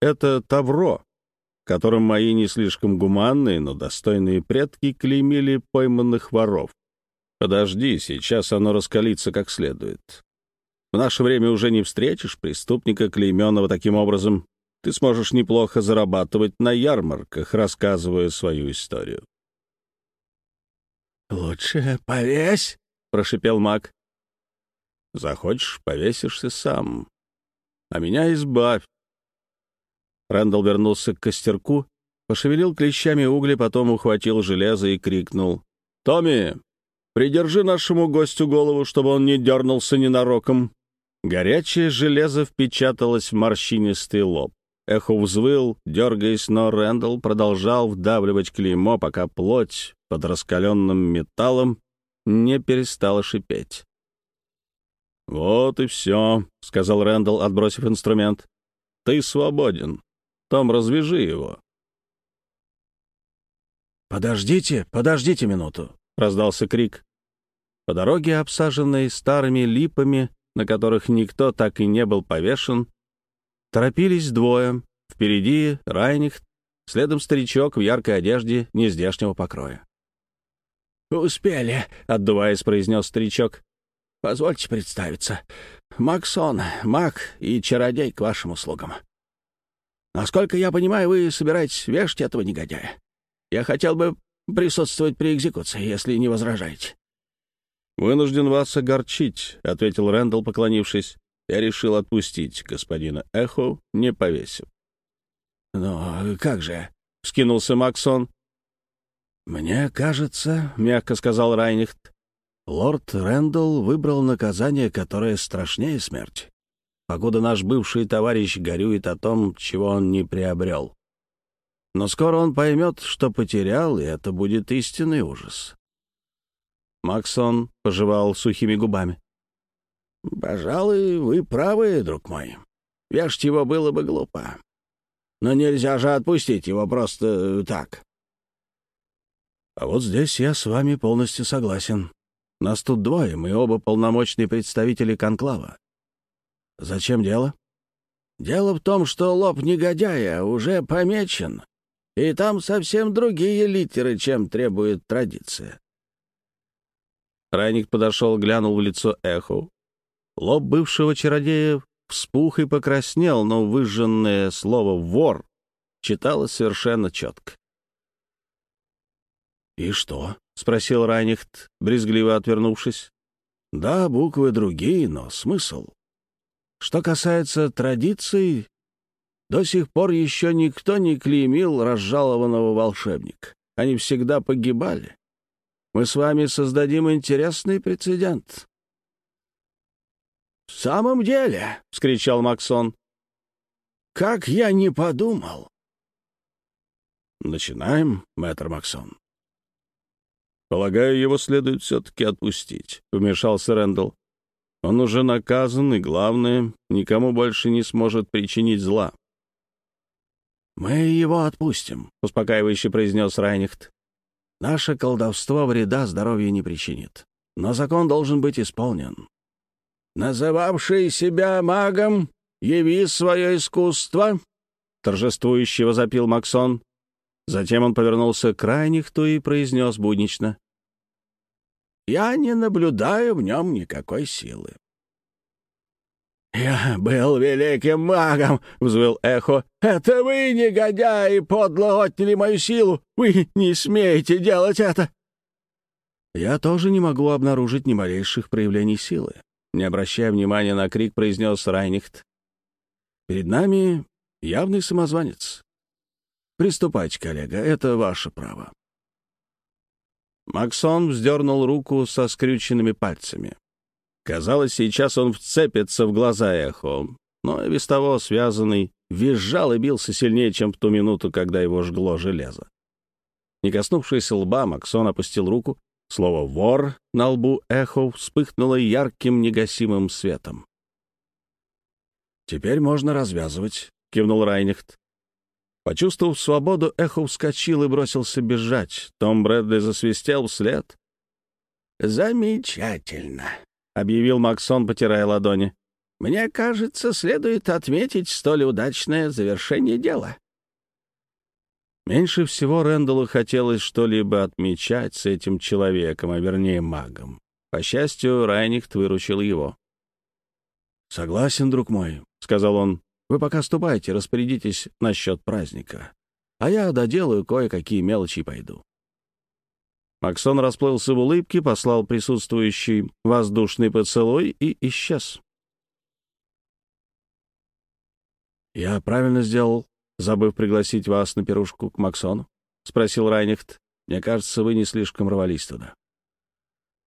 Это тавро, которым мои не слишком гуманные, но достойные предки клеймили пойманных воров. Подожди, сейчас оно раскалится как следует. В наше время уже не встретишь преступника, клейменного таким образом. Ты сможешь неплохо зарабатывать на ярмарках, рассказывая свою историю. «Лучше повесь», — прошипел маг. «Захочешь, повесишься сам. А меня избавь, Рэндалл вернулся к костерку, пошевелил клещами угли, потом ухватил железо и крикнул. «Томми, придержи нашему гостю голову, чтобы он не дернулся ненароком». Горячее железо впечаталось в морщинистый лоб. Эхо взвыл, дергаясь, но Рэндалл продолжал вдавливать клеймо, пока плоть под раскаленным металлом не перестала шипеть. «Вот и все», — сказал Рэндалл, отбросив инструмент. «Ты свободен. Том, развяжи его». «Подождите, подождите минуту», — раздался крик. По дороге, обсаженной старыми липами, на которых никто так и не был повешен, торопились двое. Впереди Райнихт, следом старичок в яркой одежде нездешнего покроя. «Успели», — отдуваясь, произнес старичок. «Позвольте представиться. Максон, маг и чародей к вашим услугам. Насколько я понимаю, вы собираетесь вешать этого негодяя. Я хотел бы присутствовать при экзекуции, если не возражаете». «Вынужден вас огорчить», — ответил Рэндалл, поклонившись. «Я решил отпустить господина Эхо, не повесив». «Но как же?» — вскинулся Максон. «Мне кажется», — мягко сказал Райнихт, — «лорд Рэндалл выбрал наказание, которое страшнее смерти. Покуда наш бывший товарищ горюет о том, чего он не приобрел. Но скоро он поймет, что потерял, и это будет истинный ужас». Максон пожевал сухими губами. «Пожалуй, вы правы, друг мой. Вешать его было бы глупо. Но нельзя же отпустить его просто так. А вот здесь я с вами полностью согласен. Нас тут двое, мы оба полномочные представители Конклава. Зачем дело? Дело в том, что лоб негодяя уже помечен, и там совсем другие литеры, чем требует традиция. Райник подошел, глянул в лицо Эхо. Лоб бывшего чародея вспух и покраснел, но выжженное слово «вор» читалось совершенно четко. «И что?» — спросил Райнихт, брезгливо отвернувшись. «Да, буквы другие, но смысл. Что касается традиций, до сих пор еще никто не клеймил разжалованного волшебника. Они всегда погибали. Мы с вами создадим интересный прецедент». «В самом деле!» — вскричал Максон. «Как я не подумал!» «Начинаем, мэтр Максон», «Полагаю, его следует все-таки отпустить», — вмешался Рэндалл. «Он уже наказан, и, главное, никому больше не сможет причинить зла». «Мы его отпустим», — успокаивающе произнес Райнихт. «Наше колдовство вреда здоровью не причинит, но закон должен быть исполнен». «Называвший себя магом, яви свое искусство», — торжествующе возопил Максон. Затем он повернулся к Райнихту и произнес буднично. «Я не наблюдаю в нем никакой силы». «Я был великим магом!» — взвыл эхо. «Это вы, негодяи, подло отняли мою силу! Вы не смеете делать это!» «Я тоже не могу обнаружить ни малейших проявлений силы», — не обращая внимания на крик, произнес Райнихт. «Перед нами явный самозванец. Приступайте, коллега, это ваше право. Максон вздернул руку со скрюченными пальцами. Казалось, сейчас он вцепится в глаза эхо, но и без того связанный визжал и бился сильнее, чем в ту минуту, когда его жгло железо. Не коснувшись лба, Максон опустил руку. Слово «вор» на лбу эхо вспыхнуло ярким негасимым светом. «Теперь можно развязывать», — кивнул Райнихт. Почувствовав свободу, Эхо вскочил и бросился бежать. Том Брэдли засвистел вслед. «Замечательно», — объявил Максон, потирая ладони. «Мне кажется, следует отметить столь удачное завершение дела». Меньше всего Рэндаллу хотелось что-либо отмечать с этим человеком, а вернее магом. По счастью, Райнихт выручил его. «Согласен, друг мой», — сказал он. Вы пока ступайте, распорядитесь насчет праздника. А я доделаю кое-какие мелочи и пойду». Максон расплылся в улыбке, послал присутствующий воздушный поцелуй и исчез. «Я правильно сделал, забыв пригласить вас на пирушку к Максону?» — спросил Райнихт. «Мне кажется, вы не слишком рвались туда».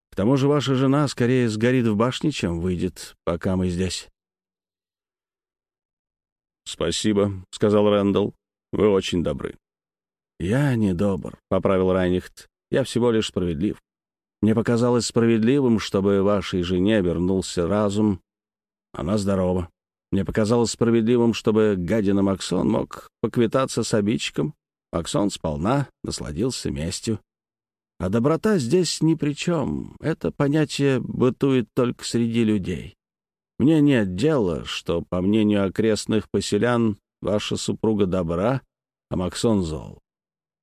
К тому же ваша жена скорее сгорит в башне, чем выйдет, пока мы здесь». «Спасибо», — сказал Рэндалл. «Вы очень добры». «Я не добр», — поправил Райнихт. «Я всего лишь справедлив. Мне показалось справедливым, чтобы вашей жене вернулся разум. Она здорова. Мне показалось справедливым, чтобы гадина Максон мог поквитаться с обидчиком. Максон сполна насладился местью. А доброта здесь ни при чем. Это понятие бытует только среди людей. Мне нет дела, что, по мнению окрестных поселян, ваша супруга добра, а Максон зол.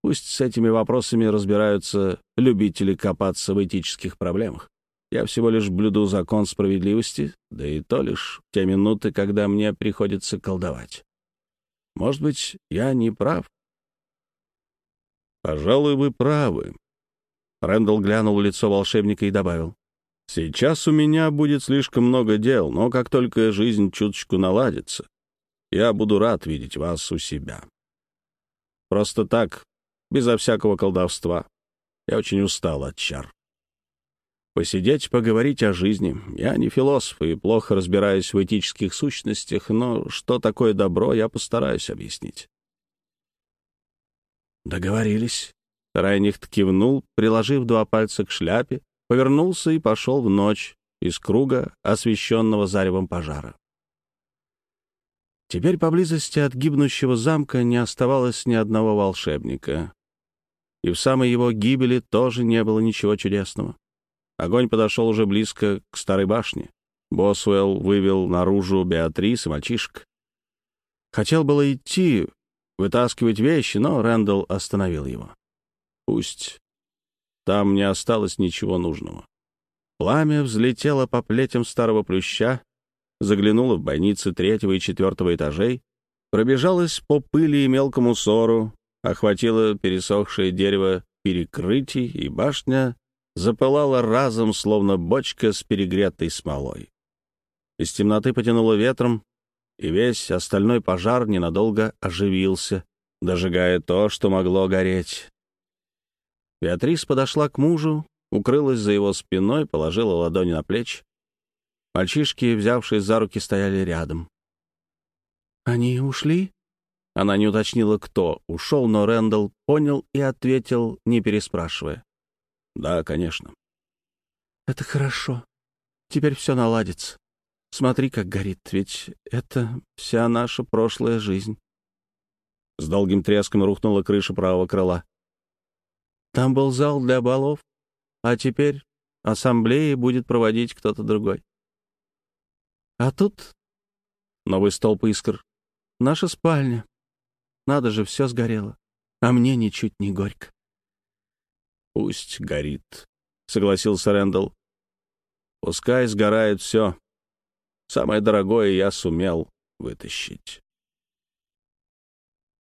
Пусть с этими вопросами разбираются любители копаться в этических проблемах. Я всего лишь блюду закон справедливости, да и то лишь в те минуты, когда мне приходится колдовать. Может быть, я не прав? Пожалуй, вы правы. Рэндалл глянул в лицо волшебника и добавил. Сейчас у меня будет слишком много дел, но как только жизнь чуточку наладится, я буду рад видеть вас у себя. Просто так, безо всякого колдовства. Я очень устал от чар. Посидеть, поговорить о жизни. Я не философ и плохо разбираюсь в этических сущностях, но что такое добро, я постараюсь объяснить. Договорились. Райнихт кивнул, приложив два пальца к шляпе, повернулся и пошел в ночь из круга, освещенного заревом пожара. Теперь поблизости от гибнущего замка не оставалось ни одного волшебника. И в самой его гибели тоже не было ничего чудесного. Огонь подошел уже близко к старой башне. Босуэлл вывел наружу Беатрис и мальчишек. Хотел было идти, вытаскивать вещи, но Рэндалл остановил его. Пусть там не осталось ничего нужного. Пламя взлетело по плетям старого плюща, заглянула в бойницы третьего и четвертого этажей, пробежалась по пыли и мелкому ссору, охватила пересохшее дерево перекрытий, и башня запылала разом, словно бочка с перегретой смолой. Из темноты потянуло ветром, и весь остальной пожар ненадолго оживился, дожигая то, что могло гореть. Беатрис подошла к мужу, укрылась за его спиной, положила ладони на плечи. Мальчишки, взявшие за руки, стояли рядом. «Они ушли?» Она не уточнила, кто ушел, но Рэндалл понял и ответил, не переспрашивая. «Да, конечно». «Это хорошо. Теперь все наладится. Смотри, как горит, ведь это вся наша прошлая жизнь». С долгим треском рухнула крыша правого крыла. «Там был зал для балов, а теперь ассамблеи будет проводить кто-то другой. А тут новый столб искр. Наша спальня. Надо же, все сгорело. А мне ничуть не горько. «Пусть горит», — согласился Рэндалл. «Пускай сгорает все. Самое дорогое я сумел вытащить».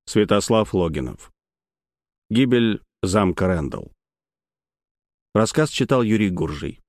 Святослав Логинов. Гибель замка Рэндалл. Рассказ читал Юрий Гуржий.